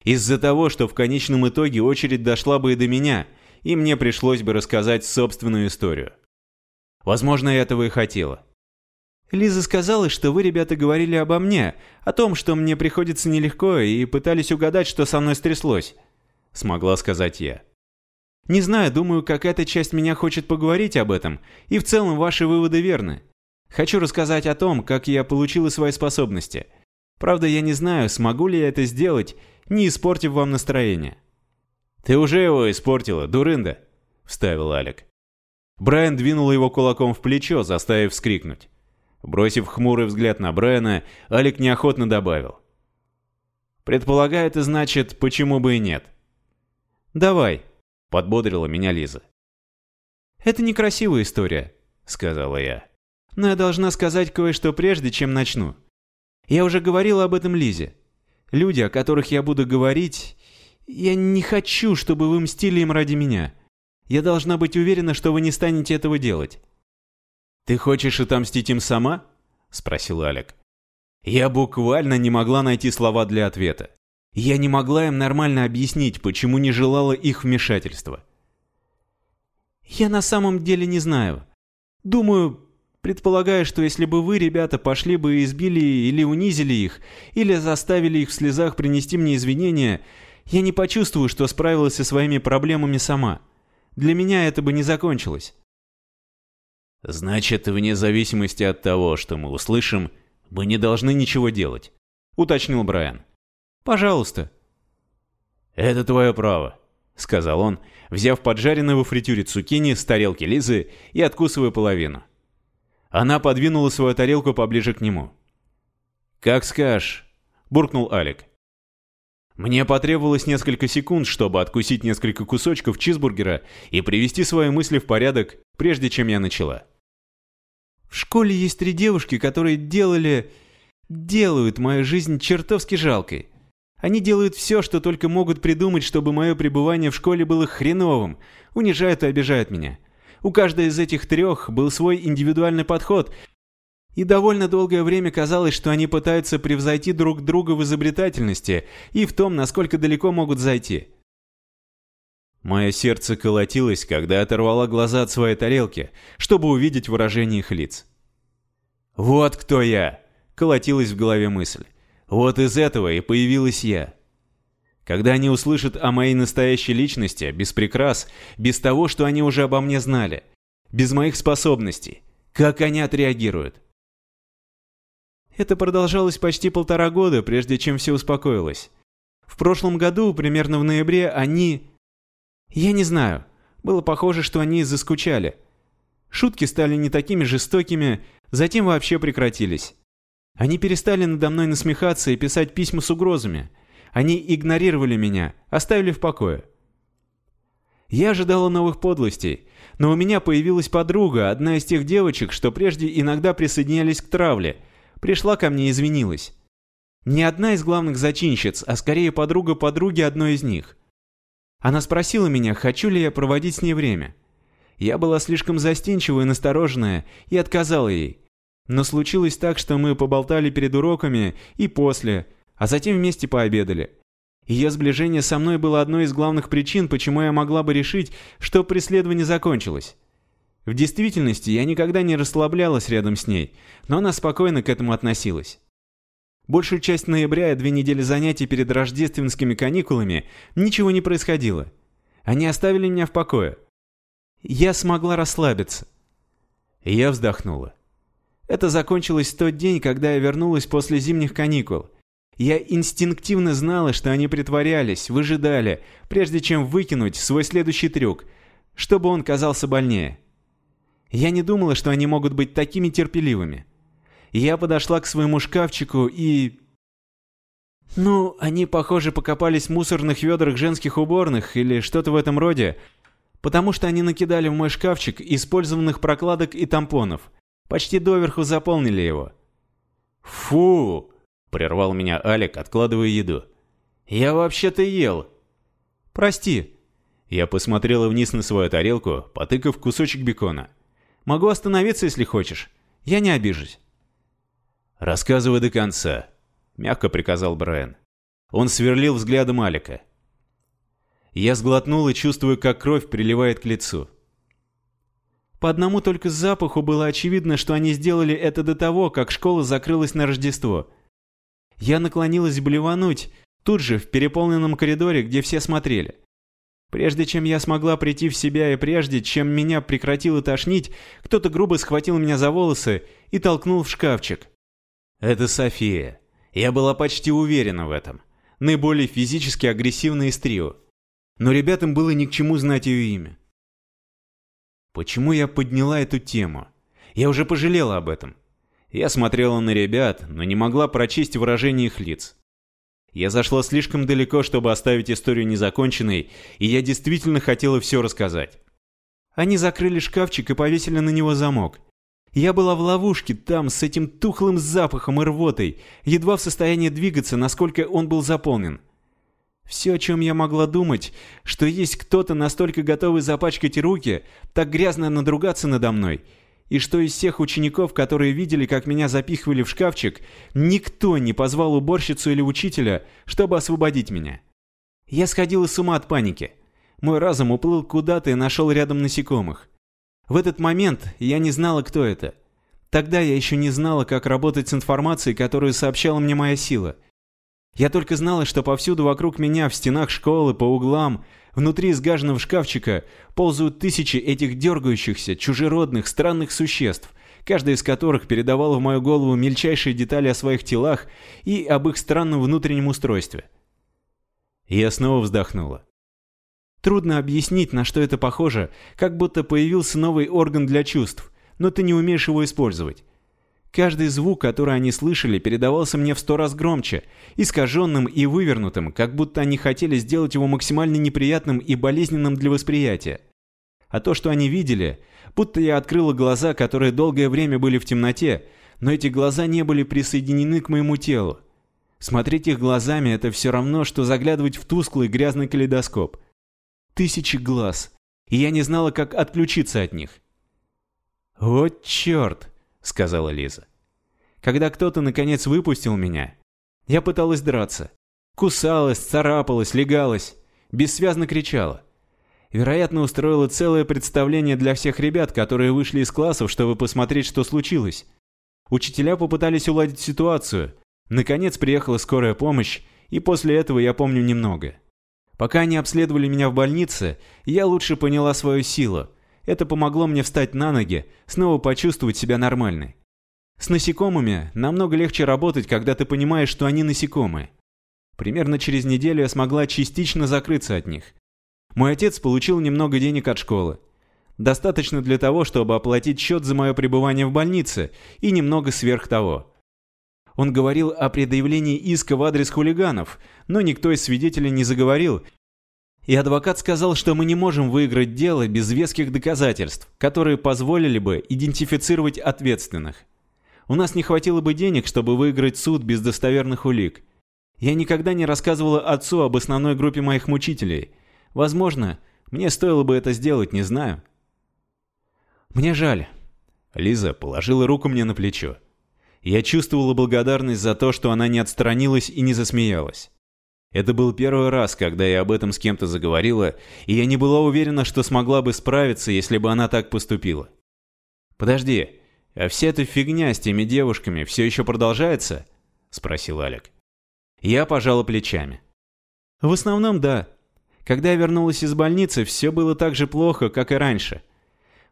Из-за того, что в конечном итоге очередь дошла бы и до меня, и мне пришлось бы рассказать собственную историю. Возможно, я этого и хотела. Лиза сказала, что вы, ребята, говорили обо мне, о том, что мне приходится нелегко, и пытались угадать, что со мной стряслось. Смогла сказать я. Не знаю, думаю, какая-то часть меня хочет поговорить об этом, и в целом ваши выводы верны. Хочу рассказать о том, как я получила свои способности – Правда, я не знаю, смогу ли я это сделать, не испортив вам настроение». «Ты уже его испортила, дурында», — вставил Алек. Брайан двинул его кулаком в плечо, заставив вскрикнуть. Бросив хмурый взгляд на Брайана, Алек неохотно добавил. «Предполагаю, это значит, почему бы и нет». «Давай», — подбодрила меня Лиза. «Это некрасивая история», — сказала я. «Но я должна сказать кое-что прежде, чем начну. Я уже говорила об этом Лизе. Люди, о которых я буду говорить... Я не хочу, чтобы вы мстили им ради меня. Я должна быть уверена, что вы не станете этого делать. «Ты хочешь отомстить им сама?» — спросил Алек. Я буквально не могла найти слова для ответа. Я не могла им нормально объяснить, почему не желала их вмешательства. «Я на самом деле не знаю. Думаю, предполагаю, что если бы вы, ребята, пошли бы и избили или унизили их, или заставили их в слезах принести мне извинения, я не почувствую, что справилась со своими проблемами сама. Для меня это бы не закончилось». «Значит, вне зависимости от того, что мы услышим, мы не должны ничего делать», — уточнил Брайан. «Пожалуйста». «Это твое право», — сказал он, взяв поджаренную во фритюре цукини с тарелки Лизы и откусывая половину. Она подвинула свою тарелку поближе к нему. «Как скажешь», — буркнул Алик. Мне потребовалось несколько секунд, чтобы откусить несколько кусочков чизбургера и привести свои мысли в порядок, прежде чем я начала. В школе есть три девушки, которые делали... делают мою жизнь чертовски жалкой. Они делают все, что только могут придумать, чтобы мое пребывание в школе было хреновым, унижают и обижают меня. У каждой из этих трех был свой индивидуальный подход, и довольно долгое время казалось, что они пытаются превзойти друг друга в изобретательности и в том, насколько далеко могут зайти. Мое сердце колотилось, когда оторвала глаза от своей тарелки, чтобы увидеть выражение их лиц. «Вот кто я!» — колотилась в голове мысль. «Вот из этого и появилась я». Когда они услышат о моей настоящей личности, без прикрас, без того, что они уже обо мне знали, без моих способностей, как они отреагируют? Это продолжалось почти полтора года, прежде чем все успокоилось. В прошлом году, примерно в ноябре, они я не знаю. Было похоже, что они заскучали. Шутки стали не такими жестокими, затем вообще прекратились. Они перестали надо мной насмехаться и писать письма с угрозами. Они игнорировали меня, оставили в покое. Я ожидала новых подлостей, но у меня появилась подруга, одна из тех девочек, что прежде иногда присоединялись к травле. Пришла ко мне и извинилась. Не одна из главных зачинщиц, а скорее подруга подруги одной из них. Она спросила меня, хочу ли я проводить с ней время. Я была слишком застенчивая и настороженная и отказала ей. Но случилось так, что мы поболтали перед уроками и после, а затем вместе пообедали. Ее сближение со мной было одной из главных причин, почему я могла бы решить, что преследование закончилось. В действительности я никогда не расслаблялась рядом с ней, но она спокойно к этому относилась. Большую часть ноября и две недели занятий перед рождественскими каникулами ничего не происходило. Они оставили меня в покое. Я смогла расслабиться. я вздохнула. Это закончилось в тот день, когда я вернулась после зимних каникул. Я инстинктивно знала, что они притворялись, выжидали, прежде чем выкинуть свой следующий трюк, чтобы он казался больнее. Я не думала, что они могут быть такими терпеливыми. Я подошла к своему шкафчику и... Ну, они, похоже, покопались в мусорных ведрах женских уборных или что-то в этом роде, потому что они накидали в мой шкафчик использованных прокладок и тампонов. Почти доверху заполнили его. «Фу!» — прервал меня Алик, откладывая еду. «Я вообще-то ел». «Прости». Я посмотрела вниз на свою тарелку, потыкав кусочек бекона. «Могу остановиться, если хочешь. Я не обижусь». «Рассказывай до конца», — мягко приказал Брайан. Он сверлил взглядом Алика. Я сглотнул и чувствую, как кровь приливает к лицу. По одному только запаху было очевидно, что они сделали это до того, как школа закрылась на Рождество. Я наклонилась блевануть, тут же, в переполненном коридоре, где все смотрели. Прежде чем я смогла прийти в себя и прежде, чем меня прекратило тошнить, кто-то грубо схватил меня за волосы и толкнул в шкафчик. Это София. Я была почти уверена в этом. Наиболее физически агрессивная из трио. Но ребятам было ни к чему знать ее имя. Почему я подняла эту тему? Я уже пожалела об этом. Я смотрела на ребят, но не могла прочесть выражение их лиц. Я зашла слишком далеко, чтобы оставить историю незаконченной, и я действительно хотела все рассказать. Они закрыли шкафчик и повесили на него замок. Я была в ловушке там, с этим тухлым запахом и рвотой, едва в состоянии двигаться, насколько он был заполнен. Все, о чем я могла думать, что есть кто-то настолько готовый запачкать руки, так грязно надругаться надо мной, и что из всех учеников, которые видели, как меня запихивали в шкафчик, никто не позвал уборщицу или учителя, чтобы освободить меня. Я сходила с ума от паники. Мой разум уплыл куда-то и нашел рядом насекомых. В этот момент я не знала, кто это. Тогда я еще не знала, как работать с информацией, которую сообщала мне моя сила. Я только знала, что повсюду вокруг меня, в стенах школы, по углам, внутри сгаженного шкафчика, ползают тысячи этих дергающихся, чужеродных, странных существ, каждая из которых передавала в мою голову мельчайшие детали о своих телах и об их странном внутреннем устройстве. Я снова вздохнула. Трудно объяснить, на что это похоже, как будто появился новый орган для чувств, но ты не умеешь его использовать. Каждый звук, который они слышали, передавался мне в сто раз громче, искаженным и вывернутым, как будто они хотели сделать его максимально неприятным и болезненным для восприятия. А то, что они видели, будто я открыла глаза, которые долгое время были в темноте, но эти глаза не были присоединены к моему телу. Смотреть их глазами – это все равно, что заглядывать в тусклый грязный калейдоскоп. Тысячи глаз, и я не знала, как отключиться от них. «Вот черт!» Сказала Лиза. Когда кто-то наконец выпустил меня, я пыталась драться. Кусалась, царапалась, легалась, бессвязно кричала. Вероятно, устроила целое представление для всех ребят, которые вышли из классов, чтобы посмотреть, что случилось. Учителя попытались уладить ситуацию. Наконец приехала скорая помощь, и после этого я помню немного. Пока они обследовали меня в больнице, я лучше поняла свою силу, это помогло мне встать на ноги, снова почувствовать себя нормальной. С насекомыми намного легче работать, когда ты понимаешь, что они насекомые. Примерно через неделю я смогла частично закрыться от них. Мой отец получил немного денег от школы. Достаточно для того, чтобы оплатить счет за мое пребывание в больнице, и немного сверх того. Он говорил о предъявлении иска в адрес хулиганов, но никто из свидетелей не заговорил, и адвокат сказал, что мы не можем выиграть дело без веских доказательств, которые позволили бы идентифицировать ответственных. У нас не хватило бы денег, чтобы выиграть суд без достоверных улик. Я никогда не рассказывала отцу об основной группе моих мучителей. Возможно, мне стоило бы это сделать, не знаю. Мне жаль. Лиза положила руку мне на плечо. Я чувствовала благодарность за то, что она не отстранилась и не засмеялась. Это был первый раз, когда я об этом с кем-то заговорила, и я не была уверена, что смогла бы справиться, если бы она так поступила. «Подожди, а вся эта фигня с теми девушками все еще продолжается?» — спросил Алек. Я пожала плечами. «В основном, да. Когда я вернулась из больницы, все было так же плохо, как и раньше.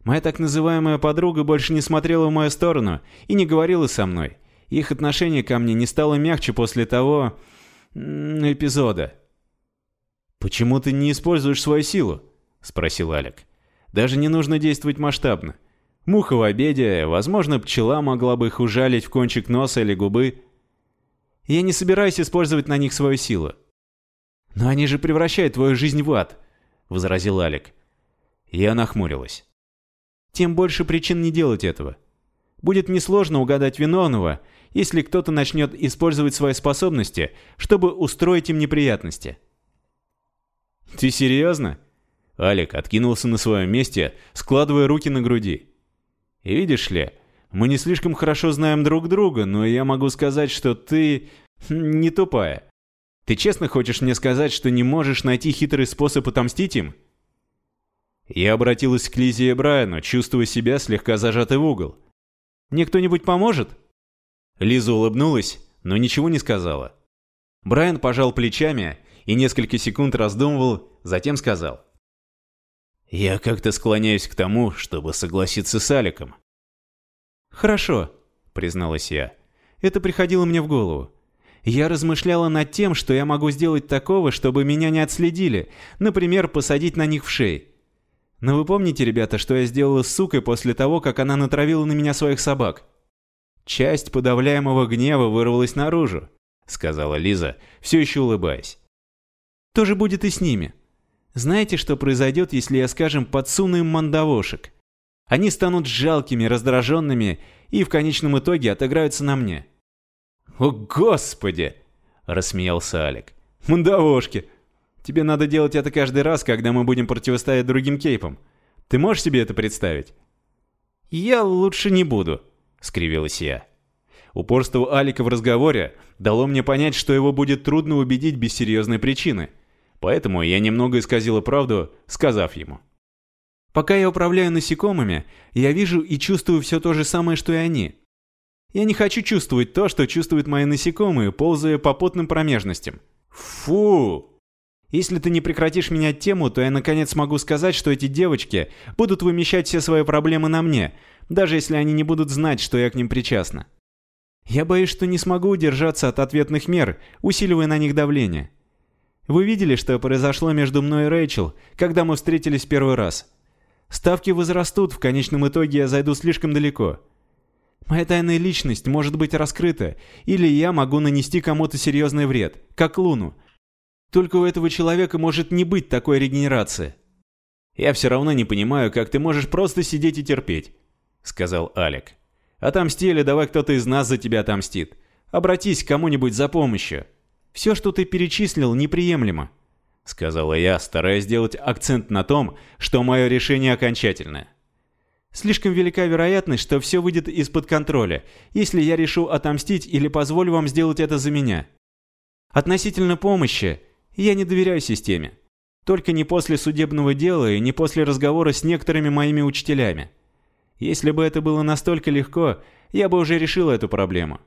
Моя так называемая подруга больше не смотрела в мою сторону и не говорила со мной. Их отношение ко мне не стало мягче после того, эпизода. «Почему ты не используешь свою силу?» — спросил Алек. «Даже не нужно действовать масштабно. Муха в обеде, возможно, пчела могла бы их ужалить в кончик носа или губы. Я не собираюсь использовать на них свою силу». «Но они же превращают твою жизнь в ад», — возразил Алек. Я нахмурилась. «Тем больше причин не делать этого. Будет несложно угадать виновного, если кто-то начнет использовать свои способности, чтобы устроить им неприятности. «Ты серьезно?» Алик откинулся на своем месте, складывая руки на груди. «И видишь ли, мы не слишком хорошо знаем друг друга, но я могу сказать, что ты... не тупая. Ты честно хочешь мне сказать, что не можешь найти хитрый способ отомстить им?» Я обратилась к Лизе и Брайану, чувствуя себя слегка зажатой в угол. «Мне кто-нибудь поможет?» Лиза улыбнулась, но ничего не сказала. Брайан пожал плечами и несколько секунд раздумывал, затем сказал. «Я как-то склоняюсь к тому, чтобы согласиться с Аликом». «Хорошо», — призналась я. «Это приходило мне в голову. Я размышляла над тем, что я могу сделать такого, чтобы меня не отследили, например, посадить на них в шеи. Но вы помните, ребята, что я сделала с сукой после того, как она натравила на меня своих собак?» Часть подавляемого гнева вырвалась наружу, сказала Лиза, все еще улыбаясь. То же будет и с ними. Знаете, что произойдет, если я, скажем, подсуну им мандавошек? Они станут жалкими, раздраженными и в конечном итоге отыграются на мне. «О, Господи!» – рассмеялся Алик. «Мандавошки! Тебе надо делать это каждый раз, когда мы будем противостоять другим кейпам. Ты можешь себе это представить?» «Я лучше не буду», — скривилась я. Упорство Алика в разговоре дало мне понять, что его будет трудно убедить без серьезной причины. Поэтому я немного исказила правду, сказав ему. «Пока я управляю насекомыми, я вижу и чувствую все то же самое, что и они. Я не хочу чувствовать то, что чувствуют мои насекомые, ползая по потным промежностям. Фу! Если ты не прекратишь менять тему, то я наконец смогу сказать, что эти девочки будут вымещать все свои проблемы на мне, даже если они не будут знать, что я к ним причастна. Я боюсь, что не смогу удержаться от ответных мер, усиливая на них давление. Вы видели, что произошло между мной и Рэйчел, когда мы встретились первый раз? Ставки возрастут, в конечном итоге я зайду слишком далеко. Моя тайная личность может быть раскрыта, или я могу нанести кому-то серьезный вред, как Луну, только у этого человека может не быть такой регенерации. «Я все равно не понимаю, как ты можешь просто сидеть и терпеть», — сказал Алек. «Отомсти или давай кто-то из нас за тебя отомстит. Обратись к кому-нибудь за помощью. Все, что ты перечислил, неприемлемо», — сказала я, стараясь сделать акцент на том, что мое решение окончательное. «Слишком велика вероятность, что все выйдет из-под контроля, если я решу отомстить или позволю вам сделать это за меня. Относительно помощи, я не доверяю системе. Только не после судебного дела и не после разговора с некоторыми моими учителями. Если бы это было настолько легко, я бы уже решил эту проблему.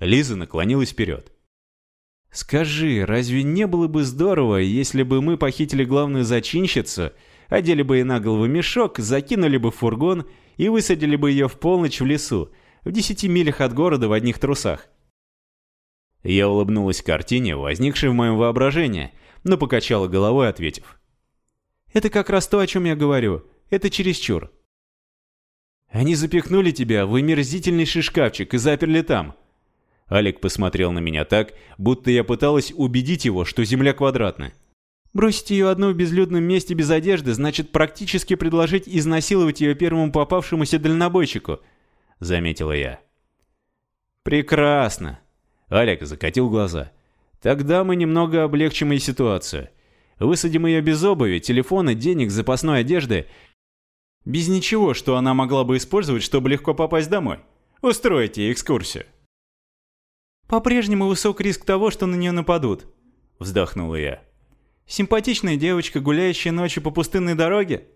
Лиза наклонилась вперед. «Скажи, разве не было бы здорово, если бы мы похитили главную зачинщицу, одели бы ей на голову мешок, закинули бы в фургон и высадили бы ее в полночь в лесу, в десяти милях от города в одних трусах? Я улыбнулась картине, возникшей в моем воображении, но покачала головой, ответив. «Это как раз то, о чем я говорю. Это чересчур». «Они запихнули тебя в омерзительнейший шкафчик и заперли там». Алик посмотрел на меня так, будто я пыталась убедить его, что Земля квадратна. «Бросить ее одну в безлюдном месте без одежды значит практически предложить изнасиловать ее первому попавшемуся дальнобойщику», — заметила я. «Прекрасно», Алик закатил глаза. «Тогда мы немного облегчим ей ситуацию. Высадим ее без обуви, телефона, денег, запасной одежды. Без ничего, что она могла бы использовать, чтобы легко попасть домой. Устроите экскурсию». «По-прежнему высок риск того, что на нее нападут», — вздохнула я. «Симпатичная девочка, гуляющая ночью по пустынной дороге?»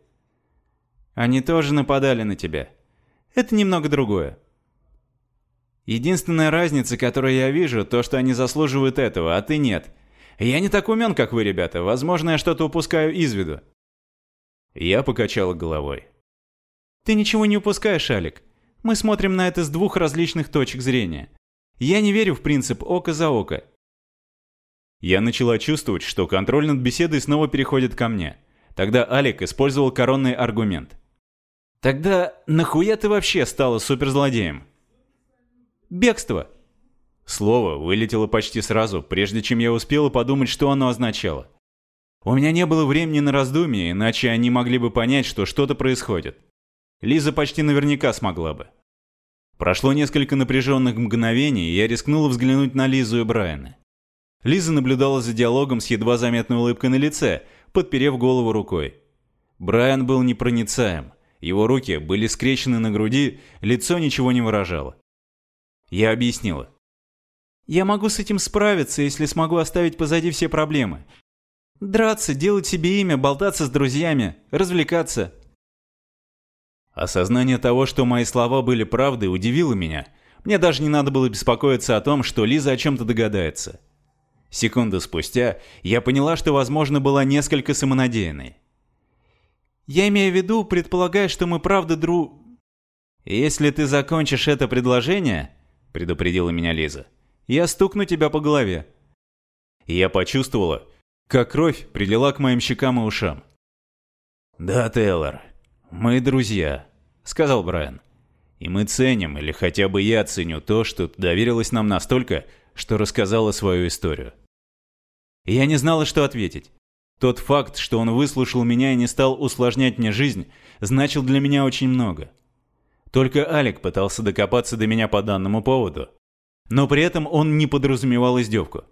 «Они тоже нападали на тебя. Это немного другое. Единственная разница, которую я вижу, то, что они заслуживают этого, а ты нет. Я не так умен, как вы, ребята. Возможно, я что-то упускаю из виду. Я покачал головой. Ты ничего не упускаешь, Алик. Мы смотрим на это с двух различных точек зрения. Я не верю в принцип око за око. Я начала чувствовать, что контроль над беседой снова переходит ко мне. Тогда Алик использовал коронный аргумент. Тогда нахуя ты вообще стала суперзлодеем? Бегство!» Слово вылетело почти сразу, прежде чем я успела подумать, что оно означало. У меня не было времени на раздумья, иначе они могли бы понять, что что-то происходит. Лиза почти наверняка смогла бы. Прошло несколько напряженных мгновений, и я рискнула взглянуть на Лизу и Брайана. Лиза наблюдала за диалогом с едва заметной улыбкой на лице, подперев голову рукой. Брайан был непроницаем. Его руки были скрещены на груди, лицо ничего не выражало. Я объяснила. «Я могу с этим справиться, если смогу оставить позади все проблемы. Драться, делать себе имя, болтаться с друзьями, развлекаться». Осознание того, что мои слова были правдой, удивило меня. Мне даже не надо было беспокоиться о том, что Лиза о чем-то догадается. Секунду спустя я поняла, что, возможно, была несколько самонадеянной. «Я имею в виду, предполагая, что мы правда дру...» «Если ты закончишь это предложение, предупредила меня Лиза. «Я стукну тебя по голове». я почувствовала, как кровь прилила к моим щекам и ушам. «Да, Тейлор, мы друзья», — сказал Брайан. «И мы ценим, или хотя бы я ценю то, что ты доверилась нам настолько, что рассказала свою историю». Я не знала, что ответить. Тот факт, что он выслушал меня и не стал усложнять мне жизнь, значил для меня очень много. Только Алик пытался докопаться до меня по данному поводу. Но при этом он не подразумевал издевку.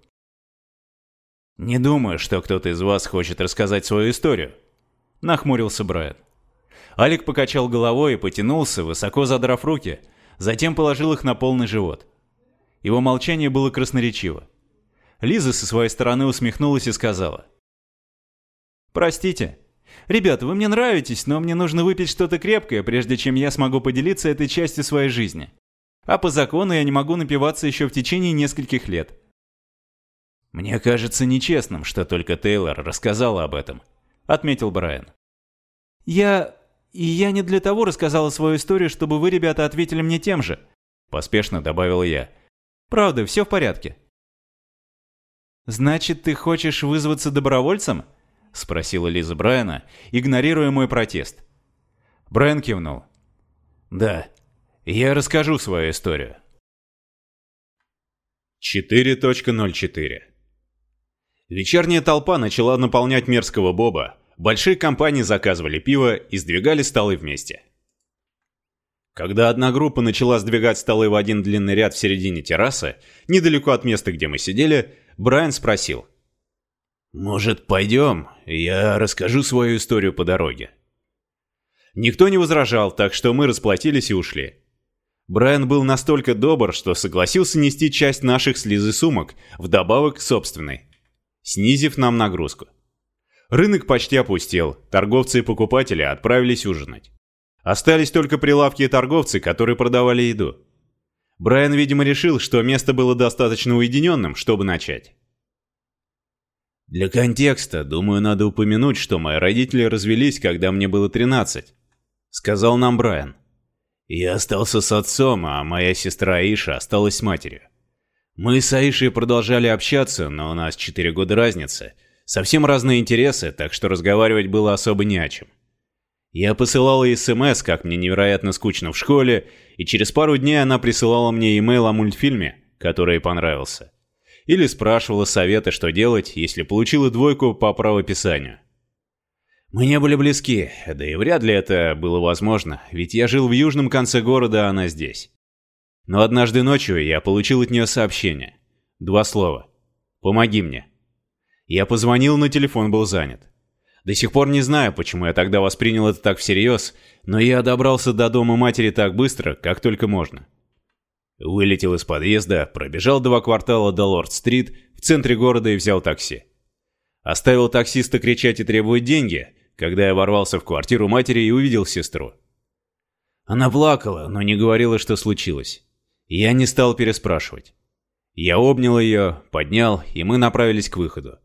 «Не думаю, что кто-то из вас хочет рассказать свою историю», — нахмурился Брайан. Алик покачал головой и потянулся, высоко задрав руки, затем положил их на полный живот. Его молчание было красноречиво. Лиза со своей стороны усмехнулась и сказала. «Простите. Ребята, вы мне нравитесь, но мне нужно выпить что-то крепкое, прежде чем я смогу поделиться этой частью своей жизни. А по закону я не могу напиваться еще в течение нескольких лет». «Мне кажется нечестным, что только Тейлор рассказала об этом», — отметил Брайан. «Я... и я не для того рассказала свою историю, чтобы вы, ребята, ответили мне тем же», — поспешно добавил я. «Правда, все в порядке». «Значит, ты хочешь вызваться добровольцем?» — спросила Лиза Брайана, игнорируя мой протест. Брайан кивнул. «Да, я расскажу свою историю». 4.04 Вечерняя толпа начала наполнять мерзкого Боба, большие компании заказывали пиво и сдвигали столы вместе. Когда одна группа начала сдвигать столы в один длинный ряд в середине террасы, недалеко от места, где мы сидели, Брайан спросил. «Может, пойдем? Я расскажу свою историю по дороге». Никто не возражал, так что мы расплатились и ушли. Брайан был настолько добр, что согласился нести часть наших слезы сумок, вдобавок к собственной, снизив нам нагрузку. Рынок почти опустел, торговцы и покупатели отправились ужинать. Остались только прилавки и торговцы, которые продавали еду. Брайан, видимо, решил, что место было достаточно уединенным, чтобы начать. Для контекста, думаю, надо упомянуть, что мои родители развелись, когда мне было 13, сказал нам Брайан. Я остался с отцом, а моя сестра Аиша осталась с матерью. Мы с Аишей продолжали общаться, но у нас 4 года разницы. Совсем разные интересы, так что разговаривать было особо не о чем. Я посылал ей СМС, как мне невероятно скучно в школе, и через пару дней она присылала мне имейл о мультфильме, который ей понравился. Или спрашивала советы, что делать, если получила двойку по правописанию. Мы не были близки, да и вряд ли это было возможно, ведь я жил в южном конце города, а она здесь. Но однажды ночью я получил от нее сообщение. Два слова. «Помоги мне». Я позвонил, но телефон был занят. До сих пор не знаю, почему я тогда воспринял это так всерьез, но я добрался до дома матери так быстро, как только можно. Вылетел из подъезда, пробежал два квартала до Лорд-стрит в центре города и взял такси. Оставил таксиста кричать и требовать деньги, когда я ворвался в квартиру матери и увидел сестру. Она плакала, но не говорила, что случилось. Я не стал переспрашивать. Я обнял ее, поднял, и мы направились к выходу.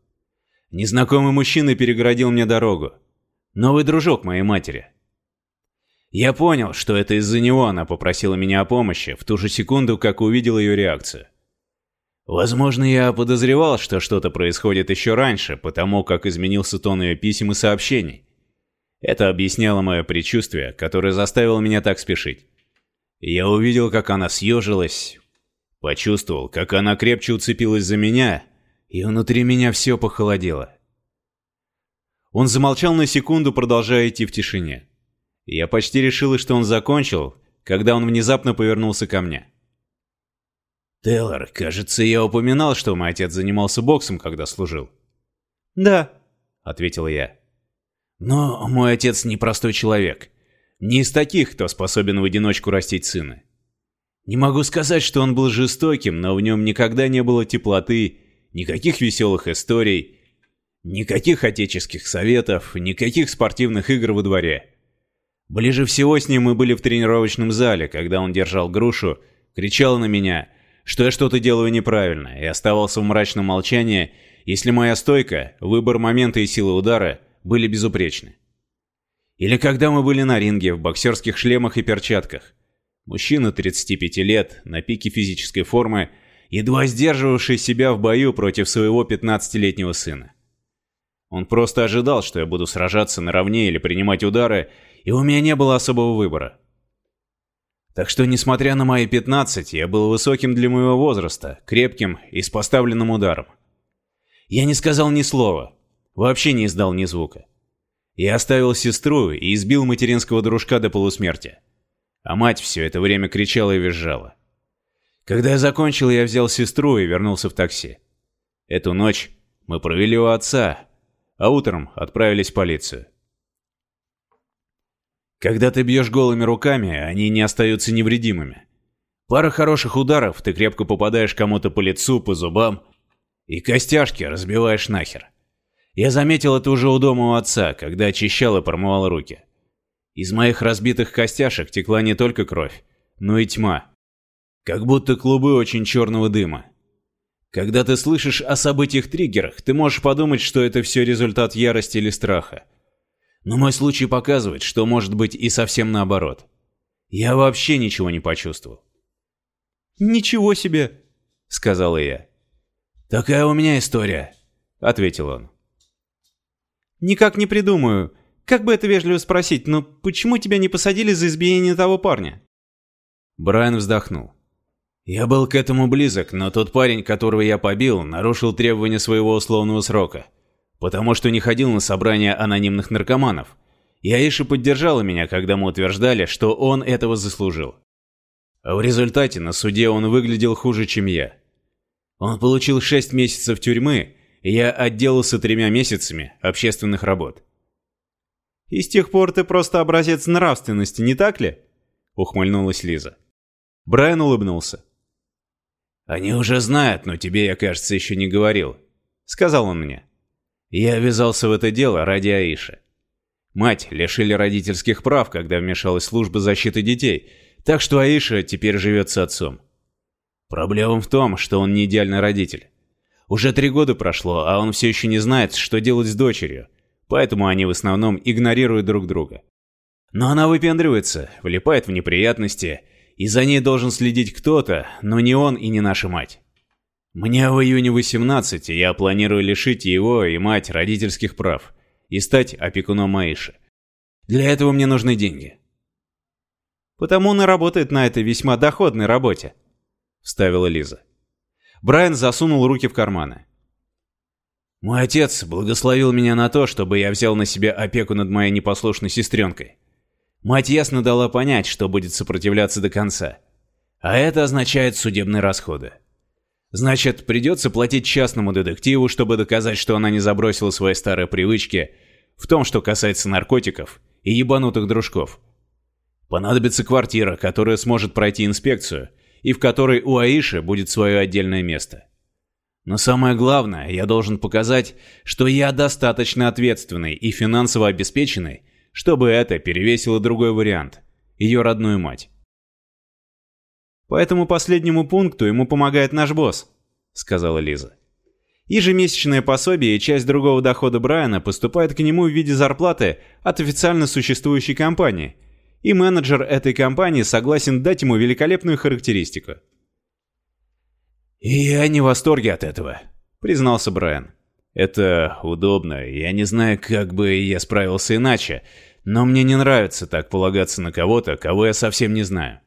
Незнакомый мужчина перегородил мне дорогу. Новый дружок моей матери. Я понял, что это из-за него она попросила меня о помощи в ту же секунду, как увидел ее реакцию. Возможно, я подозревал, что что-то происходит еще раньше, потому как изменился тон ее писем и сообщений. Это объясняло мое предчувствие, которое заставило меня так спешить. Я увидел, как она съежилась, почувствовал, как она крепче уцепилась за меня — и внутри меня все похолодело. Он замолчал на секунду, продолжая идти в тишине. Я почти решил, что он закончил, когда он внезапно повернулся ко мне. «Теллор, кажется, я упоминал, что мой отец занимался боксом, когда служил». «Да», — ответил я. «Но мой отец непростой человек. Не из таких, кто способен в одиночку растить сына. Не могу сказать, что он был жестоким, но в нем никогда не было теплоты Никаких веселых историй, никаких отеческих советов, никаких спортивных игр во дворе. Ближе всего с ним мы были в тренировочном зале, когда он держал грушу, кричал на меня, что я что-то делаю неправильно, и оставался в мрачном молчании, если моя стойка, выбор момента и сила удара были безупречны. Или когда мы были на ринге в боксерских шлемах и перчатках. Мужчина 35 лет, на пике физической формы, едва сдерживавший себя в бою против своего 15-летнего сына. Он просто ожидал, что я буду сражаться наравне или принимать удары, и у меня не было особого выбора. Так что, несмотря на мои 15, я был высоким для моего возраста, крепким и с поставленным ударом. Я не сказал ни слова, вообще не издал ни звука. Я оставил сестру и избил материнского дружка до полусмерти. А мать все это время кричала и визжала. Когда я закончил, я взял сестру и вернулся в такси. Эту ночь мы провели у отца, а утром отправились в полицию. Когда ты бьешь голыми руками, они не остаются невредимыми. Пара хороших ударов, ты крепко попадаешь кому-то по лицу, по зубам, и костяшки разбиваешь нахер. Я заметил это уже у дома у отца, когда очищал и промывал руки. Из моих разбитых костяшек текла не только кровь, но и тьма. Как будто клубы очень черного дыма. Когда ты слышишь о событиях-триггерах, ты можешь подумать, что это все результат ярости или страха. Но мой случай показывает, что может быть и совсем наоборот. Я вообще ничего не почувствовал. «Ничего себе!» — сказала я. «Такая у меня история», — ответил он. «Никак не придумаю. Как бы это вежливо спросить, но почему тебя не посадили за избиение того парня?» Брайан вздохнул. «Я был к этому близок, но тот парень, которого я побил, нарушил требования своего условного срока, потому что не ходил на собрания анонимных наркоманов. И Аиша поддержала меня, когда мы утверждали, что он этого заслужил. В результате на суде он выглядел хуже, чем я. Он получил 6 месяцев тюрьмы, и я отделался тремя месяцами общественных работ. «И с тех пор ты просто образец нравственности, не так ли?» — ухмыльнулась Лиза. Брайан улыбнулся. «Они уже знают, но тебе я, кажется, еще не говорил», — сказал он мне. «Я ввязался в это дело ради Аиши. Мать лишили родительских прав, когда вмешалась служба защиты детей, так что Аиша теперь живет с отцом. Проблема в том, что он не идеальный родитель. Уже три года прошло, а он все еще не знает, что делать с дочерью, поэтому они в основном игнорируют друг друга. Но она выпендривается, влипает в неприятности, и за ней должен следить кто-то, но не он и не наша мать. Мне в июне 18, и я планирую лишить его и мать родительских прав и стать опекуном Маиши. Для этого мне нужны деньги. Потому он и работает на этой весьма доходной работе, вставила Лиза. Брайан засунул руки в карманы. Мой отец благословил меня на то, чтобы я взял на себя опеку над моей непослушной сестренкой. Мать ясно дала понять, что будет сопротивляться до конца. А это означает судебные расходы. Значит, придется платить частному детективу, чтобы доказать, что она не забросила свои старые привычки в том, что касается наркотиков и ебанутых дружков. Понадобится квартира, которая сможет пройти инспекцию, и в которой у Аиши будет свое отдельное место. Но самое главное, я должен показать, что я достаточно ответственный и финансово обеспеченный, чтобы это перевесило другой вариант – ее родную мать. «По этому последнему пункту ему помогает наш босс», – сказала Лиза. Ежемесячное пособие и часть другого дохода Брайана поступает к нему в виде зарплаты от официально существующей компании – и менеджер этой компании согласен дать ему великолепную характеристику. «Я не в восторге от этого», — признался Брайан. «Это удобно, я не знаю, как бы я справился иначе, но мне не нравится так полагаться на кого-то, кого я совсем не знаю.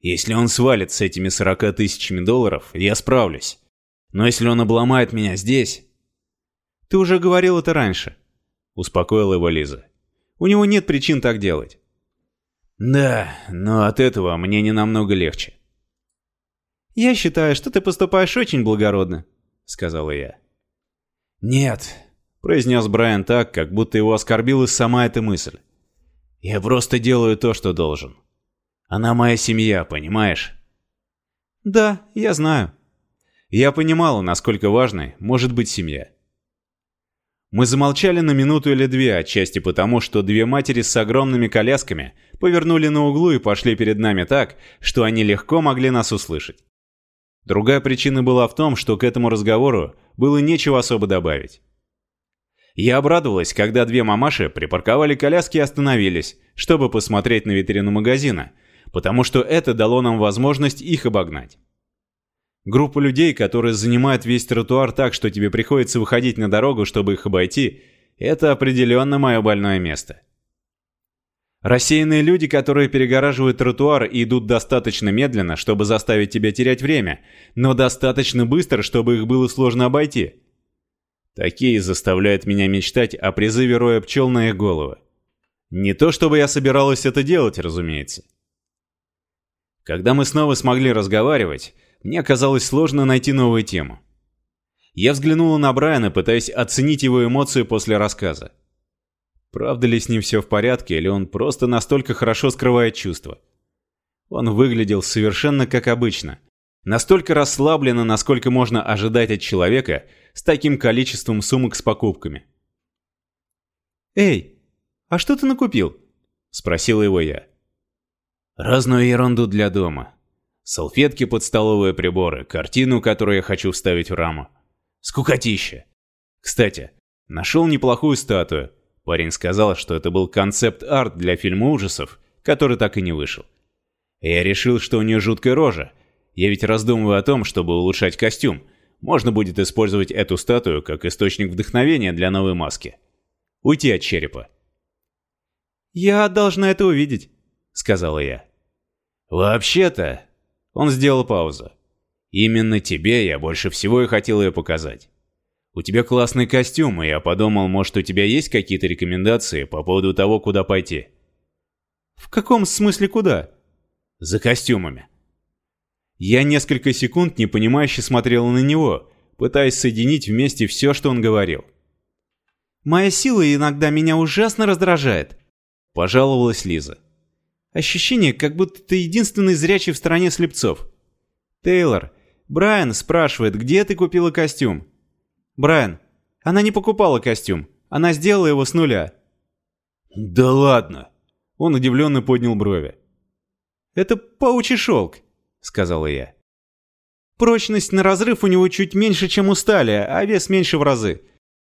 Если он свалит с этими 40 тысячами долларов, я справлюсь. Но если он обломает меня здесь...» «Ты уже говорил это раньше», — успокоила его Лиза. «У него нет причин так делать. «Да, но от этого мне не намного легче». «Я считаю, что ты поступаешь очень благородно», — сказала я. «Нет», — произнес Брайан так, как будто его оскорбила сама эта мысль. «Я просто делаю то, что должен. Она моя семья, понимаешь?» «Да, я знаю». Я понимала, насколько важной может быть семья. Мы замолчали на минуту или две, отчасти потому, что две матери с огромными колясками повернули на углу и пошли перед нами так, что они легко могли нас услышать. Другая причина была в том, что к этому разговору было нечего особо добавить. Я обрадовалась, когда две мамаши припарковали коляски и остановились, чтобы посмотреть на витрину магазина, потому что это дало нам возможность их обогнать. Группа людей, которые занимают весь тротуар так, что тебе приходится выходить на дорогу, чтобы их обойти, это определенно мое больное место. Рассеянные люди, которые перегораживают тротуар и идут достаточно медленно, чтобы заставить тебя терять время, но достаточно быстро, чтобы их было сложно обойти. Такие заставляют меня мечтать о призыве роя пчел на их головы. Не то чтобы я собиралась это делать, разумеется. Когда мы снова смогли разговаривать, мне оказалось сложно найти новую тему. Я взглянула на Брайана, пытаясь оценить его эмоции после рассказа. правда ли с ним все в порядке, или он просто настолько хорошо скрывает чувства. Он выглядел совершенно как обычно. Настолько расслабленно, насколько можно ожидать от человека с таким количеством сумок с покупками. «Эй, а что ты накупил?» — спросила его я. «Разную ерунду для дома. Салфетки под столовые приборы, картину, которую я хочу вставить в раму. Скукотища. Кстати, нашел неплохую статую. Парень сказал, что это был концепт-арт для фильма ужасов, который так и не вышел. Я решил, что у нее жуткая рожа. Я ведь раздумываю о том, чтобы улучшать костюм. Можно будет использовать эту статую как источник вдохновения для новой маски. Уйти от черепа. «Я должна это увидеть», — сказала я. «Вообще-то...» Он сделал паузу. «Именно тебе я больше всего и хотел ее показать. У тебя классный костюм, и я подумал, может, у тебя есть какие-то рекомендации по поводу того, куда пойти?» «В каком смысле куда?» «За костюмами». Я несколько секунд непонимающе смотрел на него, пытаясь соединить вместе все, что он говорил. «Моя сила иногда меня ужасно раздражает», — пожаловалась Лиза. Ощущение, как будто ты единственный зрячий в стране слепцов. Тейлор, Брайан спрашивает, где ты купила костюм? Брайан, она не покупала костюм. Она сделала его с нуля. Да ладно. Он удивленно поднял брови. Это паучий шелк, сказала я. Прочность на разрыв у него чуть меньше, чем у стали, а вес меньше в разы.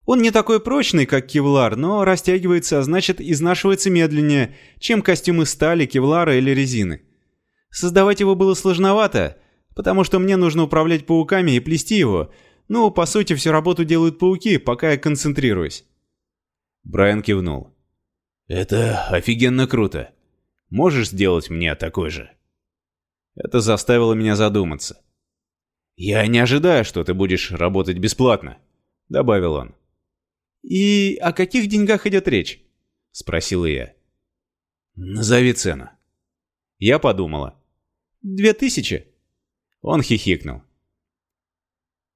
Он не такой прочный, как кевлар, но растягивается, а значит изнашивается медленнее, чем костюмы стали, кевлара или резины. Создавать его было сложновато, потому что мне нужно управлять пауками и плести его. Ну, по сути, всю работу делают пауки, пока я концентрируюсь. Брайан кивнул. «Это офигенно круто. Можешь сделать мне такой же?» Это заставило меня задуматься. «Я не ожидаю, что ты будешь работать бесплатно», — добавил он. «И о каких деньгах идет речь?» — спросила я. «Назови цену». Я подумала. «Две тысячи?» Он хихикнул.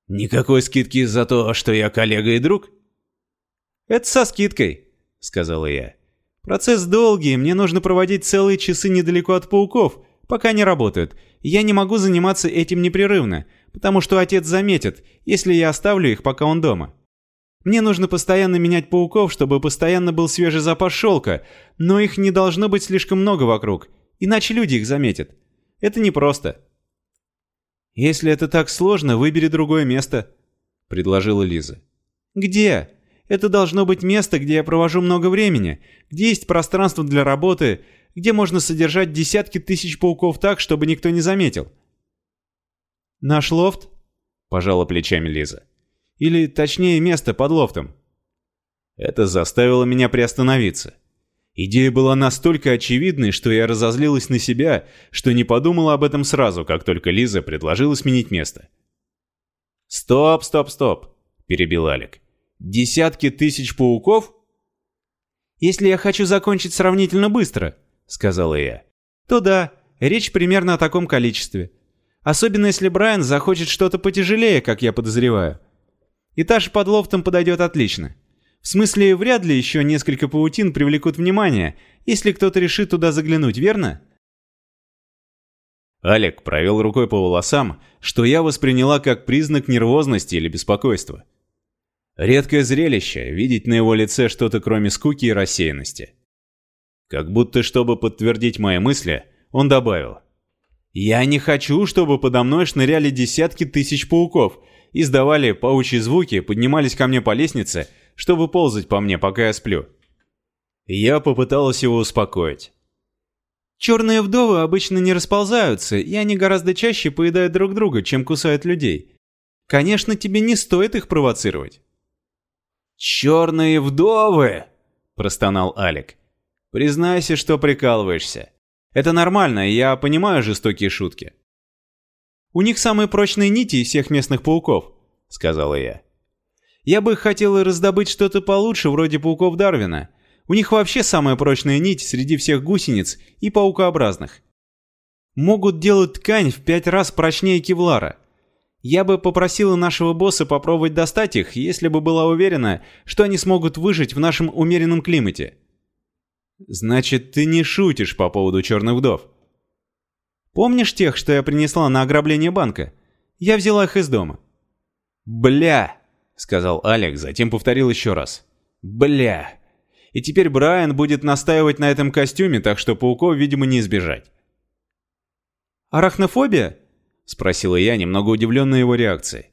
«Никакой скидки за то, что я коллега и друг?» «Это со скидкой», — сказала я. «Процесс долгий, мне нужно проводить целые часы недалеко от пауков, пока они работают. Я не могу заниматься этим непрерывно, потому что отец заметит, если я оставлю их, пока он дома». Мне нужно постоянно менять пауков, чтобы постоянно был свежий запас шелка, но их не должно быть слишком много вокруг, иначе люди их заметят. Это непросто. «Если это так сложно, выбери другое место», — предложила Лиза. «Где? Это должно быть место, где я провожу много времени, где есть пространство для работы, где можно содержать десятки тысяч пауков так, чтобы никто не заметил». «Наш лофт?» — пожала плечами Лиза. Или, точнее, место под лофтом. Это заставило меня приостановиться. Идея была настолько очевидной, что я разозлилась на себя, что не подумала об этом сразу, как только Лиза предложила сменить место. «Стоп, стоп, стоп!» – перебил Алик. «Десятки тысяч пауков?» «Если я хочу закончить сравнительно быстро», – сказала я, – «то да, речь примерно о таком количестве. Особенно если Брайан захочет что-то потяжелее, как я подозреваю. Этаж под лофтом подойдет отлично. В смысле, вряд ли еще несколько паутин привлекут внимание, если кто-то решит туда заглянуть, верно? Олег провел рукой по волосам, что я восприняла как признак нервозности или беспокойства. Редкое зрелище — видеть на его лице что-то кроме скуки и рассеянности. Как будто, чтобы подтвердить мои мысли, он добавил. «Я не хочу, чтобы подо мной шныряли десятки тысяч пауков, издавали паучьи звуки, поднимались ко мне по лестнице, чтобы ползать по мне, пока я сплю. Я попыталась его успокоить. Черные вдовы обычно не расползаются, и они гораздо чаще поедают друг друга, чем кусают людей. Конечно, тебе не стоит их провоцировать. «Черные вдовы!» – простонал Алик. «Признайся, что прикалываешься. Это нормально, я понимаю жестокие шутки. У них самые прочные нити из всех местных пауков», — сказала я. «Я бы хотела раздобыть что-то получше, вроде пауков Дарвина. У них вообще самая прочная нить среди всех гусениц и паукообразных. Могут делать ткань в пять раз прочнее кевлара. Я бы попросила нашего босса попробовать достать их, если бы была уверена, что они смогут выжить в нашем умеренном климате. Значит, ты не шутишь по поводу черных вдов? Помнишь тех, что я принесла на ограбление банка? Я взяла их из дома. Бля, сказал Алекс, затем повторил еще раз. Бля. И теперь Брайан будет настаивать на этом костюме, так что пауков, видимо, не избежать. «Арахнофобия?» — спросила я, немного удивленная его реакцией.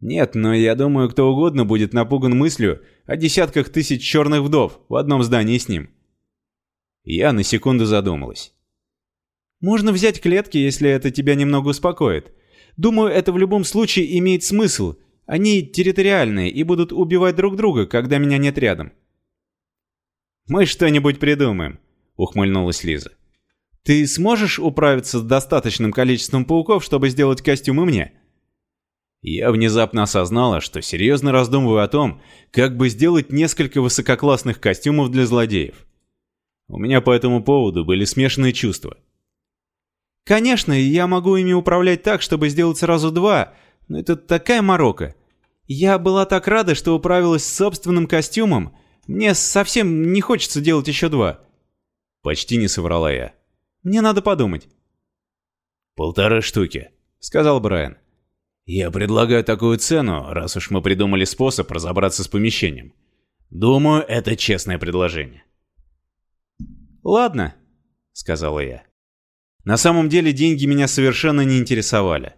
«Нет, но я думаю, кто угодно будет напуган мыслью о десятках тысяч черных вдов в одном здании с ним». Я на секунду задумалась. «Можно взять клетки, если это тебя немного успокоит. Думаю, это в любом случае имеет смысл. Они территориальные и будут убивать друг друга, когда меня нет рядом». «Мы что-нибудь придумаем», — ухмыльнулась Лиза. Ты сможешь управиться с достаточным количеством пауков, чтобы сделать костюм и мне?» Я внезапно осознала, что серьезно раздумываю о том, как бы сделать несколько высококлассных костюмов для злодеев. У меня по этому поводу были смешанные чувства. «Конечно, я могу ими управлять так, чтобы сделать сразу два, но это такая морока. Я была так рада, что управилась с собственным костюмом. Мне совсем не хочется делать еще два». Почти не соврала я. Мне надо подумать». «Полторы штуки», — сказал Брайан. «Я предлагаю такую цену, раз уж мы придумали способ разобраться с помещением. Думаю, это честное предложение». «Ладно», — сказала я. На самом деле деньги меня совершенно не интересовали.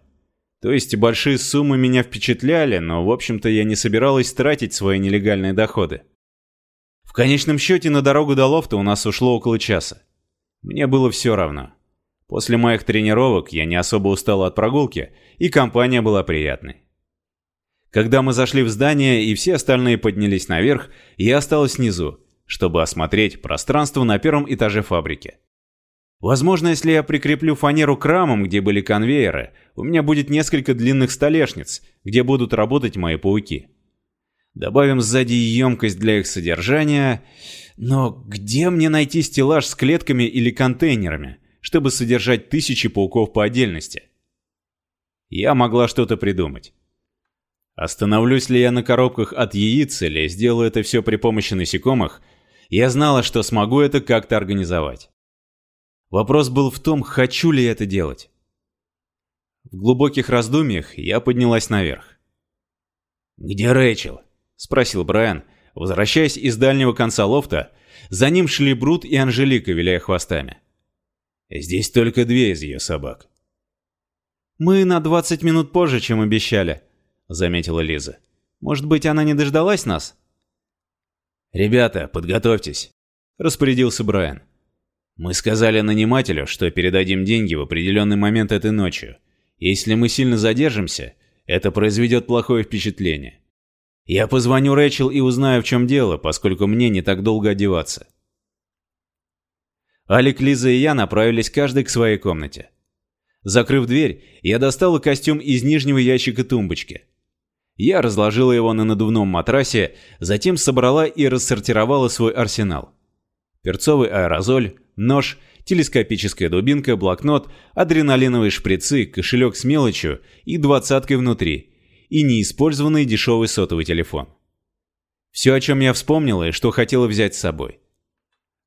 То есть большие суммы меня впечатляли, но в общем-то я не собиралась тратить свои нелегальные доходы. В конечном счете на дорогу до лофта у нас ушло около часа. Мне было все равно. После моих тренировок я не особо устал от прогулки, и компания была приятной. Когда мы зашли в здание и все остальные поднялись наверх, я осталась внизу, чтобы осмотреть пространство на первом этаже фабрики. Возможно, если я прикреплю фанеру к рамам, где были конвейеры, у меня будет несколько длинных столешниц, где будут работать мои пауки. Добавим сзади емкость для их содержания. Но где мне найти стеллаж с клетками или контейнерами, чтобы содержать тысячи пауков по отдельности? Я могла что-то придумать. Остановлюсь ли я на коробках от яиц или сделаю это все при помощи насекомых, я знала, что смогу это как-то организовать. Вопрос был в том, хочу ли это делать. В глубоких раздумьях я поднялась наверх. «Где Рэйчел?» — спросил Брайан, Возвращаясь из дальнего конца лофта, за ним шли Брут и Анжелика, виляя хвостами. Здесь только две из ее собак. «Мы на 20 минут позже, чем обещали», — заметила Лиза. «Может быть, она не дождалась нас?» «Ребята, подготовьтесь», — распорядился Брайан. «Мы сказали нанимателю, что передадим деньги в определенный момент этой ночью. Если мы сильно задержимся, это произведет плохое впечатление. Я позвоню Рэчел и узнаю, в чем дело, поскольку мне не так долго одеваться. Алик, Лиза и я направились каждый к своей комнате. Закрыв дверь, я достала костюм из нижнего ящика тумбочки. Я разложила его на надувном матрасе, затем собрала и рассортировала свой арсенал. Перцовый аэрозоль, нож, телескопическая дубинка, блокнот, адреналиновые шприцы, кошелек с мелочью и двадцаткой внутри – и неиспользованный дешевый сотовый телефон. Все, о чем я вспомнила и что хотела взять с собой.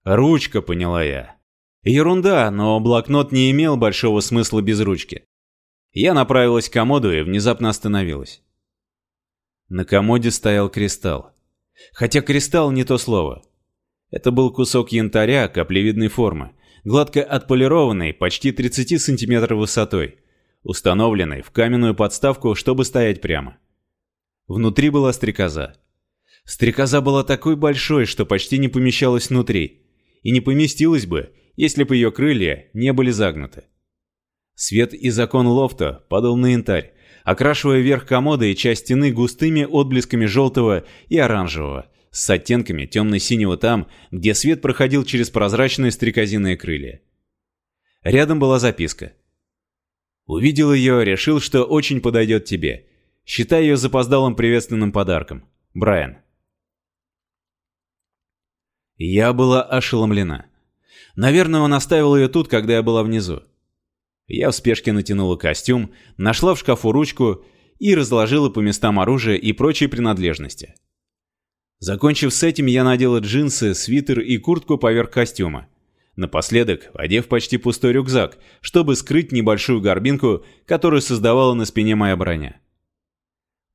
Ручка, поняла я. Ерунда, но блокнот не имел большого смысла без ручки. Я направилась к комоду и внезапно остановилась. На комоде стоял кристалл. Хотя кристалл не то слово. Это был кусок янтаря каплевидной формы, гладко отполированный, почти 30 сантиметров высотой, установленной в каменную подставку, чтобы стоять прямо. Внутри была стрекоза. Стрекоза была такой большой, что почти не помещалась внутри, и не поместилась бы, если бы ее крылья не были загнуты. Свет из окон лофта падал на янтарь, окрашивая верх комода и часть стены густыми отблесками желтого и оранжевого, с оттенками темно-синего там, где свет проходил через прозрачные стрекозиные крылья. Рядом была записка. Увидел ее, решил, что очень подойдет тебе. Считай ее запоздалым приветственным подарком. Брайан. Я была ошеломлена. Наверное, он оставил ее тут, когда я была внизу. Я в спешке натянула костюм, нашла в шкафу ручку и разложила по местам оружие и прочие принадлежности. Закончив с этим, я надела джинсы, свитер и куртку поверх костюма. Напоследок, одев почти пустой рюкзак, чтобы скрыть небольшую горбинку, которую создавала на спине моя броня.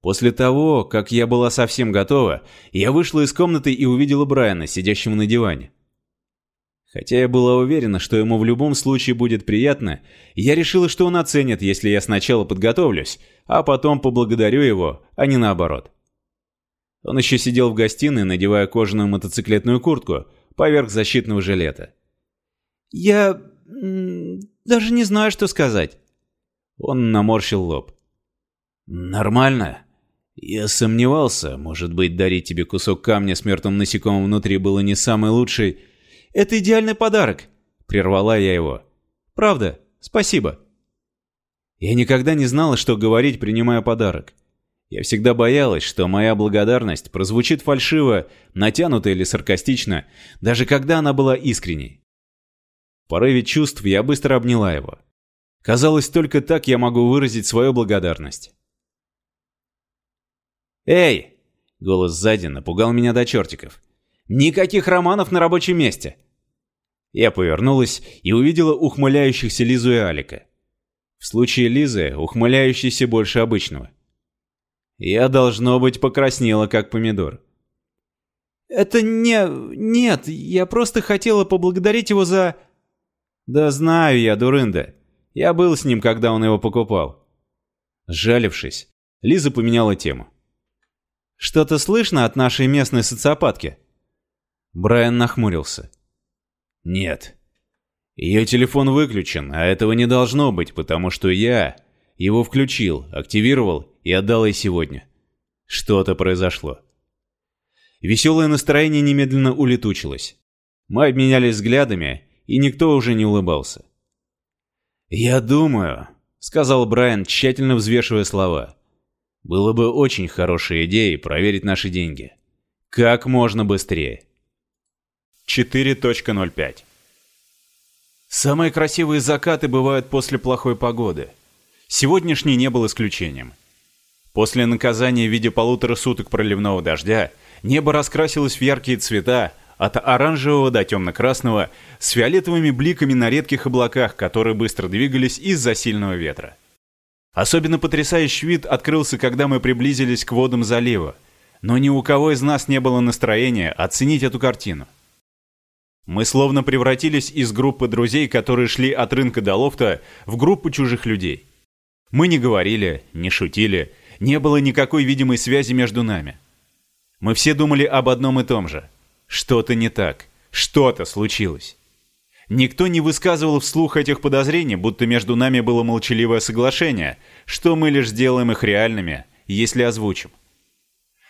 После того, как я была совсем готова, я вышла из комнаты и увидела Брайана, сидящего на диване. Хотя я была уверена, что ему в любом случае будет приятно, я решила, что он оценит, если я сначала подготовлюсь, а потом поблагодарю его, а не наоборот. Он еще сидел в гостиной, надевая кожаную мотоциклетную куртку поверх защитного жилета. «Я... даже не знаю, что сказать». Он наморщил лоб. «Нормально. Я сомневался, может быть, дарить тебе кусок камня с мертвым насекомым внутри было не самый лучший...» «Это идеальный подарок», — прервала я его. «Правда, спасибо». Я никогда не знала, что говорить, принимая подарок. Я всегда боялась, что моя благодарность прозвучит фальшиво, натянуто или саркастично, даже когда она была искренней. В порыве чувств я быстро обняла его. Казалось, только так я могу выразить свою благодарность. «Эй!» — голос сзади напугал меня до чертиков. «Никаких романов на рабочем месте!» Я повернулась и увидела ухмыляющихся Лизу и Алика. В случае Лизы ухмыляющийся больше обычного. Я, должно быть, покраснела, как помидор. «Это не... нет, я просто хотела поблагодарить его за...» «Да знаю я, дурында. Я был с ним, когда он его покупал». Сжалившись, Лиза поменяла тему. «Что-то слышно от нашей местной социопатки?» Брайан нахмурился. «Нет. Ее телефон выключен, а этого не должно быть, потому что я его включил, активировал и отдал ей сегодня. Что-то произошло». Веселое настроение немедленно улетучилось. Мы обменялись взглядами, и никто уже не улыбался. «Я думаю», — сказал Брайан, тщательно взвешивая слова, — «было бы очень хорошей идеей проверить наши деньги. Как можно быстрее». 4.05 Самые красивые закаты бывают после плохой погоды. Сегодняшний не был исключением. После наказания в виде полутора суток проливного дождя небо раскрасилось в яркие цвета, от оранжевого до темно-красного, с фиолетовыми бликами на редких облаках, которые быстро двигались из-за сильного ветра. Особенно потрясающий вид открылся, когда мы приблизились к водам залива, но ни у кого из нас не было настроения оценить эту картину. Мы словно превратились из группы друзей, которые шли от рынка до лофта, в группу чужих людей. Мы не говорили, не шутили, не было никакой видимой связи между нами. Мы все думали об одном и том же – что-то не так. Что-то случилось. Никто не высказывал вслух этих подозрений, будто между нами было молчаливое соглашение, что мы лишь сделаем их реальными, если озвучим.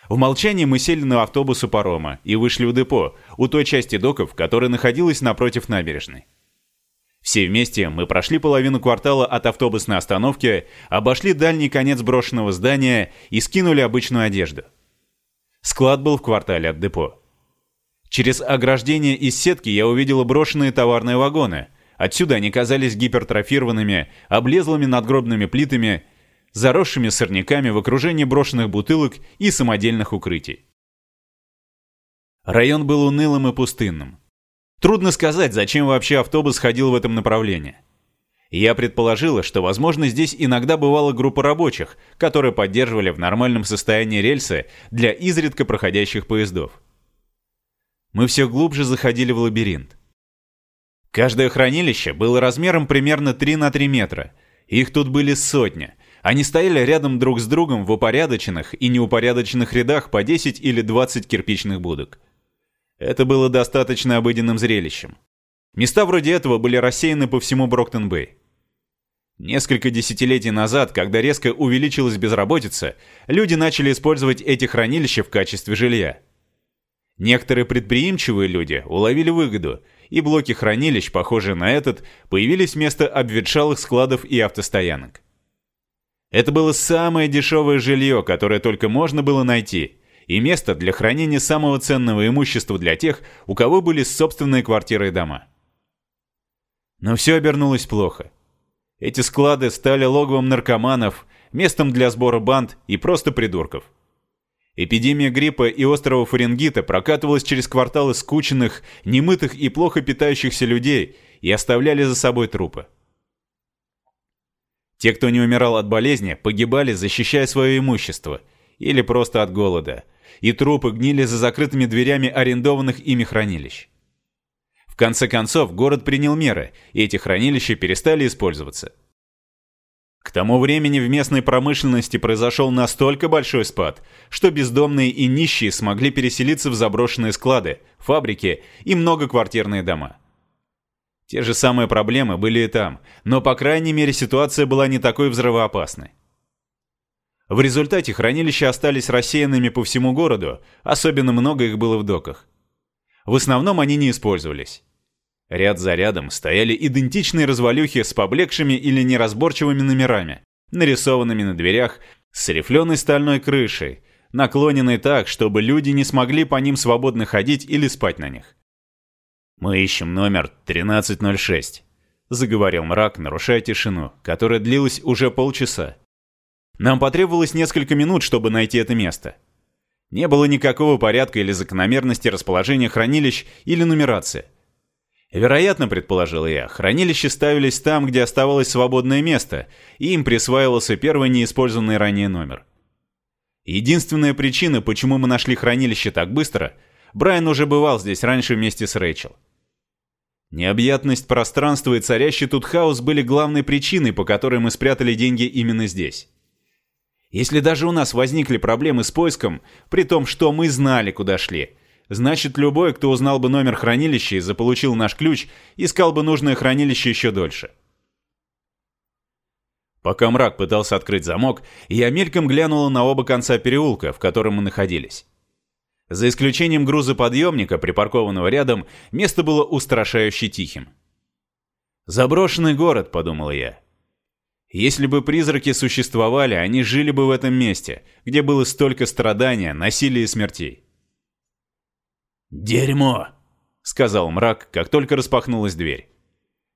В молчании мы сели на автобус у парома и вышли в депо, у той части доков, которая находилась напротив набережной. Все вместе мы прошли половину квартала от автобусной остановки, обошли дальний конец брошенного здания и скинули обычную одежду. Склад был в квартале от депо. Через ограждение из сетки я увидела брошенные товарные вагоны. Отсюда они казались гипертрофированными, облезлыми надгробными плитами, заросшими сорняками в окружении брошенных бутылок и самодельных укрытий. Район был унылым и пустынным. Трудно сказать, зачем вообще автобус ходил в этом направлении. Я предположила, что, возможно, здесь иногда бывала группа рабочих, которые поддерживали в нормальном состоянии рельсы для изредка проходящих поездов мы все глубже заходили в лабиринт. Каждое хранилище было размером примерно 3 на 3 метра. Их тут были сотни. Они стояли рядом друг с другом в упорядоченных и неупорядоченных рядах по 10 или 20 кирпичных будок. Это было достаточно обыденным зрелищем. Места вроде этого были рассеяны по всему Броктон-Бэй. Несколько десятилетий назад, когда резко увеличилась безработица, люди начали использовать эти хранилища в качестве жилья. Некоторые предприимчивые люди уловили выгоду, и блоки хранилищ, похожие на этот, появились вместо обветшалых складов и автостоянок. Это было самое дешевое жилье, которое только можно было найти, и место для хранения самого ценного имущества для тех, у кого были собственные квартиры и дома. Но все обернулось плохо. Эти склады стали логовом наркоманов, местом для сбора банд и просто придурков. Эпидемия гриппа и острого фарингита прокатывалась через кварталы скученных, немытых и плохо питающихся людей и оставляли за собой трупы. Те, кто не умирал от болезни, погибали, защищая свое имущество, или просто от голода, и трупы гнили за закрытыми дверями арендованных ими хранилищ. В конце концов, город принял меры, и эти хранилища перестали использоваться. К тому времени в местной промышленности произошел настолько большой спад, что бездомные и нищие смогли переселиться в заброшенные склады, фабрики и многоквартирные дома. Те же самые проблемы были и там, но, по крайней мере, ситуация была не такой взрывоопасной. В результате хранилища остались рассеянными по всему городу, особенно много их было в доках. В основном они не использовались. Ряд за рядом стояли идентичные развалюхи с поблекшими или неразборчивыми номерами, нарисованными на дверях с рифленой стальной крышей, наклоненной так, чтобы люди не смогли по ним свободно ходить или спать на них. «Мы ищем номер 1306», — заговорил мрак, нарушая тишину, которая длилась уже полчаса. Нам потребовалось несколько минут, чтобы найти это место. Не было никакого порядка или закономерности расположения хранилищ или нумерации. Вероятно, предположил я, хранилища ставились там, где оставалось свободное место, и им присваивался первый неиспользованный ранее номер. Единственная причина, почему мы нашли хранилище так быстро, Брайан уже бывал здесь раньше вместе с Рэйчел. Необъятность пространства и царящий тут хаос были главной причиной, по которой мы спрятали деньги именно здесь. Если даже у нас возникли проблемы с поиском, при том, что мы знали, куда шли, значит, любой, кто узнал бы номер хранилища и заполучил наш ключ, искал бы нужное хранилище еще дольше. Пока мрак пытался открыть замок, я мельком глянула на оба конца переулка, в котором мы находились. За исключением грузоподъемника, припаркованного рядом, место было устрашающе тихим. «Заброшенный город», — подумал я. Если бы призраки существовали, они жили бы в этом месте, где было столько страдания, насилия и смертей. «Дерьмо!» — сказал мрак, как только распахнулась дверь.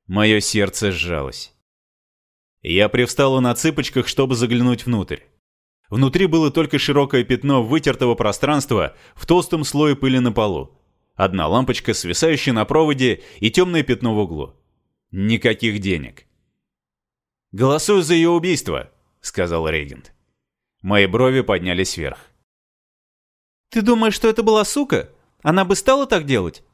Мое сердце сжалось. Я привстала на цыпочках, чтобы заглянуть внутрь. Внутри было только широкое пятно вытертого пространства в толстом слое пыли на полу. Одна лампочка, свисающая на проводе, и темное пятно в углу. Никаких денег. «Голосую за ее убийство», — сказал регент. Мои брови поднялись вверх. «Ты думаешь, что это была сука? Она бы стала так делать?»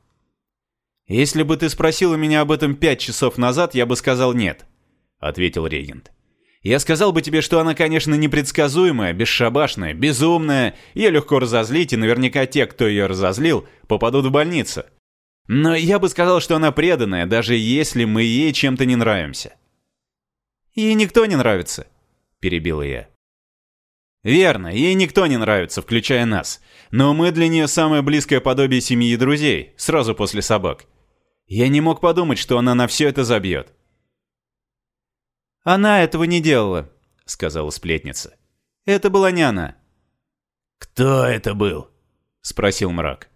«Если бы ты спросила меня об этом пять часов назад, я бы сказал нет», — ответил регент. Я сказал бы тебе, что она, конечно, непредсказуемая, бесшабашная, безумная, ее легко разозлить, и наверняка те, кто ее разозлил, попадут в больницу. Но я бы сказал, что она преданная, даже если мы ей чем-то не нравимся. «Ей никто не нравится», — перебила я. «Верно, ей никто не нравится, включая нас. Но мы для нее самое близкое подобие семьи и друзей, сразу после собак. Я не мог подумать, что она на все это забьет. «Она этого не делала», — сказала сплетница. «Это была не она». «Кто это был?» — спросил мрак.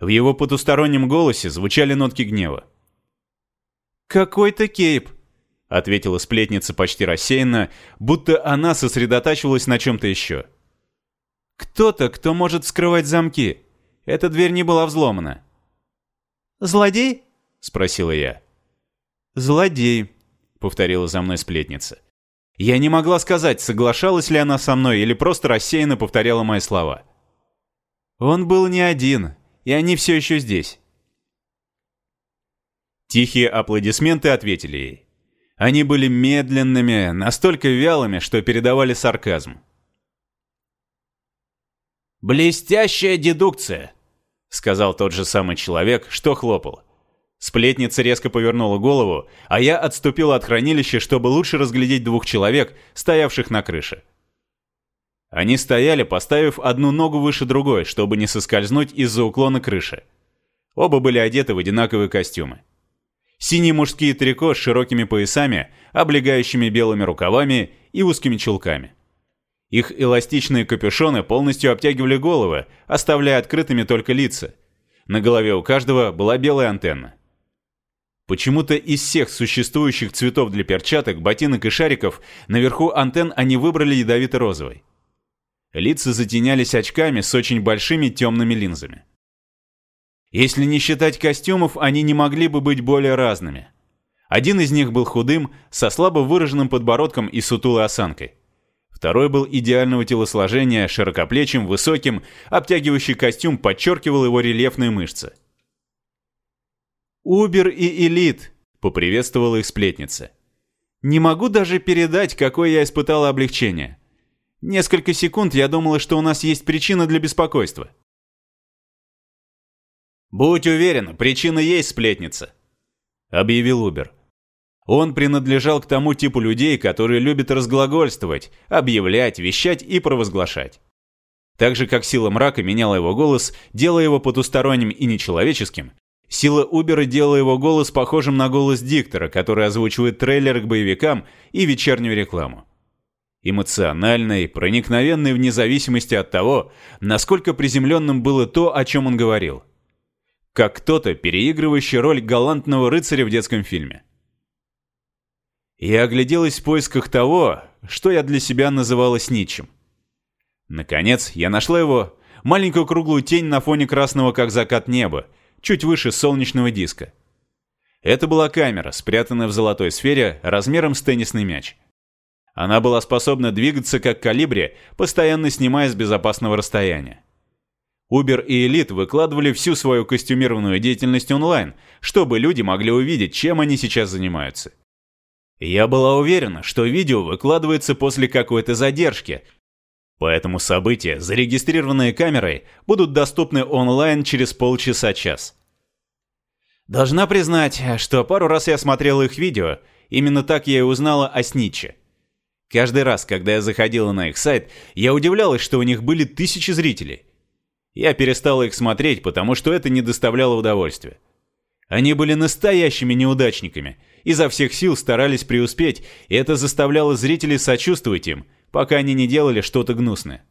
В его потустороннем голосе звучали нотки гнева. «Какой-то Кейп», — ответила сплетница почти рассеянно, будто она сосредотачивалась на чем-то еще. «Кто-то, кто может вскрывать замки. Эта дверь не была взломана». «Злодей?» — спросила я. «Злодей», — повторила за мной сплетница. Я не могла сказать, соглашалась ли она со мной или просто рассеянно повторяла мои слова. «Он был не один, и они все еще здесь». Тихие аплодисменты ответили ей. Они были медленными, настолько вялыми, что передавали сарказм. «Блестящая дедукция», — сказал тот же самый человек, что хлопал. Сплетница резко повернула голову, а я отступил от хранилища, чтобы лучше разглядеть двух человек, стоявших на крыше. Они стояли, поставив одну ногу выше другой, чтобы не соскользнуть из-за уклона крыши. Оба были одеты в одинаковые костюмы. Синие мужские трико с широкими поясами, облегающими белыми рукавами и узкими чулками. Их эластичные капюшоны полностью обтягивали головы, оставляя открытыми только лица. На голове у каждого была белая антенна. Почему-то из всех существующих цветов для перчаток, ботинок и шариков наверху антенн они выбрали ядовито-розовый. Лица затенялись очками с очень большими темными линзами. Если не считать костюмов, они не могли бы быть более разными. Один из них был худым, со слабо выраженным подбородком и сутулой осанкой. Второй был идеального телосложения, широкоплечим, высоким, обтягивающий костюм подчеркивал его рельефные мышцы. «Убер и Элит», — поприветствовала их сплетница. «Не могу даже передать, какое я испытала облегчение. Несколько секунд я думала, что у нас есть причина для беспокойства». «Будь уверен, причина есть, сплетница», — объявил Убер. Он принадлежал к тому типу людей, которые любят разглагольствовать, объявлять, вещать и провозглашать. Так же, как сила мрака меняла его голос, делая его потусторонним и нечеловеческим, Сила Убера делала его голос похожим на голос диктора, который озвучивает трейлер к боевикам и вечернюю рекламу. Эмоциональный, проникновенный вне зависимости от того, насколько приземленным было то, о чем он говорил. Как кто-то, переигрывающий роль галантного рыцаря в детском фильме. Я огляделась в поисках того, что я для себя называла снитчем. Наконец, я нашла его, маленькую круглую тень на фоне красного, как закат неба, чуть выше солнечного диска. Это была камера, спрятанная в золотой сфере размером с теннисный мяч. Она была способна двигаться как калибри, постоянно снимая с безопасного расстояния. Uber и Elite выкладывали всю свою костюмированную деятельность онлайн, чтобы люди могли увидеть, чем они сейчас занимаются. Я была уверена, что видео выкладывается после какой-то задержки, Поэтому события, зарегистрированные камерой, будут доступны онлайн через полчаса-час. Должна признать, что пару раз я смотрел их видео, именно так я и узнала о Снитче. Каждый раз, когда я заходила на их сайт, я удивлялась, что у них были тысячи зрителей. Я перестала их смотреть, потому что это не доставляло удовольствия. Они были настоящими неудачниками, изо всех сил старались преуспеть, и это заставляло зрителей сочувствовать им – пока они не делали что-то гнусное.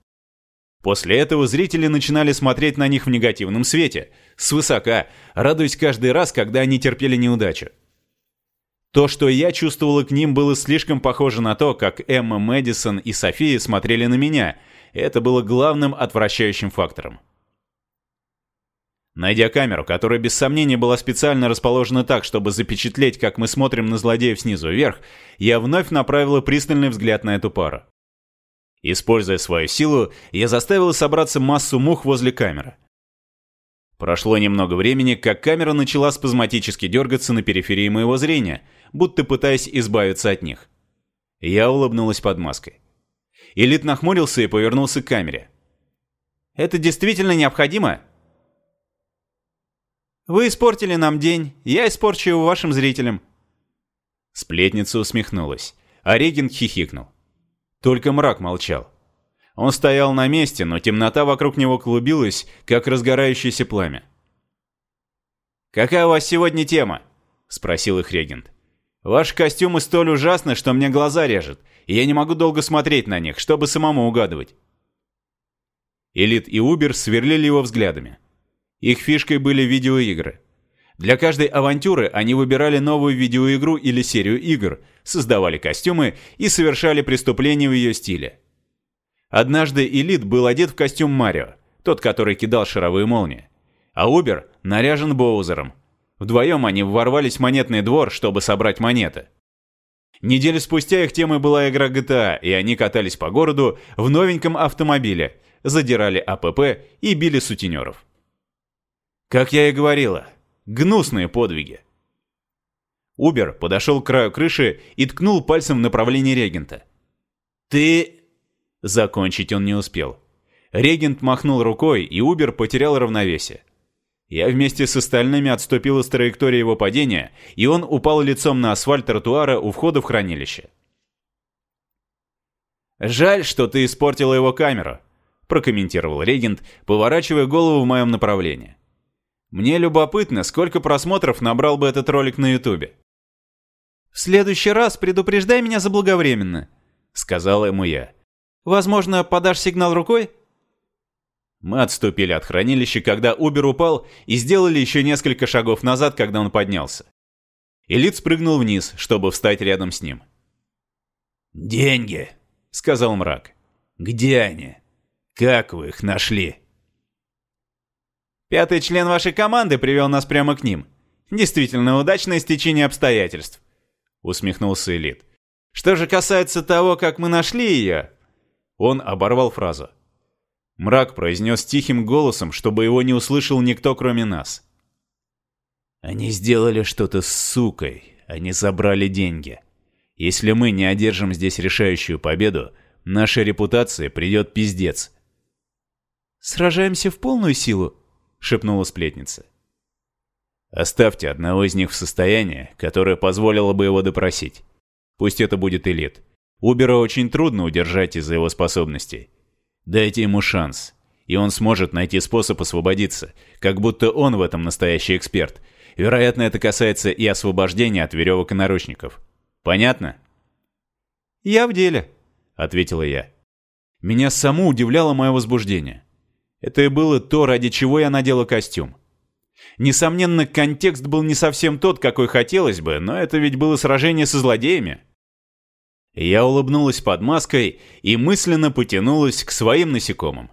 После этого зрители начинали смотреть на них в негативном свете, свысока, радуясь каждый раз, когда они терпели неудачу. То, что я чувствовала к ним, было слишком похоже на то, как Эмма Мэдисон и София смотрели на меня. Это было главным отвращающим фактором. Найдя камеру, которая без сомнения была специально расположена так, чтобы запечатлеть, как мы смотрим на злодеев снизу вверх, я вновь направила пристальный взгляд на эту пару. Используя свою силу, я заставил собраться массу мух возле камеры. Прошло немного времени, как камера начала спазматически дергаться на периферии моего зрения, будто пытаясь избавиться от них. Я улыбнулась под маской. Элит нахмурился и повернулся к камере. «Это действительно необходимо?» «Вы испортили нам день, я испорчу его вашим зрителям». Сплетница усмехнулась, а Регент хихикнул. Только мрак молчал. Он стоял на месте, но темнота вокруг него клубилась, как разгорающееся пламя. «Какая у вас сегодня тема?» — спросил их регент. «Ваши костюмы столь ужасны, что мне глаза режет, и я не могу долго смотреть на них, чтобы самому угадывать». Элит и Убер сверлили его взглядами. Их фишкой были видеоигры. Для каждой авантюры они выбирали новую видеоигру или серию игр, создавали костюмы и совершали преступления в ее стиле. Однажды Элит был одет в костюм Марио, тот, который кидал шаровые молнии, а Убер наряжен Боузером. Вдвоем они ворвались в монетный двор, чтобы собрать монеты. Неделю спустя их темой была игра GTA, и они катались по городу в новеньком автомобиле, задирали АПП и били сутенеров. Как я и говорила, Гнусные подвиги. Убер подошел к краю крыши и ткнул пальцем в направлении регента. «Ты...» Закончить он не успел. Регент махнул рукой, и Убер потерял равновесие. Я вместе с остальными отступил из траектории его падения, и он упал лицом на асфальт тротуара у входа в хранилище. «Жаль, что ты испортила его камеру», – прокомментировал регент, поворачивая голову в моем направлении. Мне любопытно, сколько просмотров набрал бы этот ролик на ютубе. «В следующий раз предупреждай меня заблаговременно», — сказал ему я. «Возможно, подашь сигнал рукой?» Мы отступили от хранилища, когда Убер упал, и сделали еще несколько шагов назад, когда он поднялся. Элит спрыгнул вниз, чтобы встать рядом с ним. «Деньги», — сказал мрак. «Где они? Как вы их нашли?» «Пятый член вашей команды привел нас прямо к ним. Действительно удачное стечение обстоятельств», — усмехнулся Элит. «Что же касается того, как мы нашли ее...» Он оборвал фразу. Мрак произнес тихим голосом, чтобы его не услышал никто, кроме нас. «Они сделали что-то с сукой. Они забрали деньги. Если мы не одержим здесь решающую победу, нашей репутации придет пиздец». «Сражаемся в полную силу?» — шепнула сплетница. «Оставьте одного из них в состоянии, которое позволило бы его допросить. Пусть это будет элит. Убера очень трудно удержать из-за его способностей. Дайте ему шанс, и он сможет найти способ освободиться, как будто он в этом настоящий эксперт. Вероятно, это касается и освобождения от веревок и наручников. Понятно?» «Я в деле», — ответила я. Меня саму удивляло мое возбуждение. Это и было то, ради чего я надела костюм. Несомненно, контекст был не совсем тот, какой хотелось бы, но это ведь было сражение со злодеями. Я улыбнулась под маской и мысленно потянулась к своим насекомым.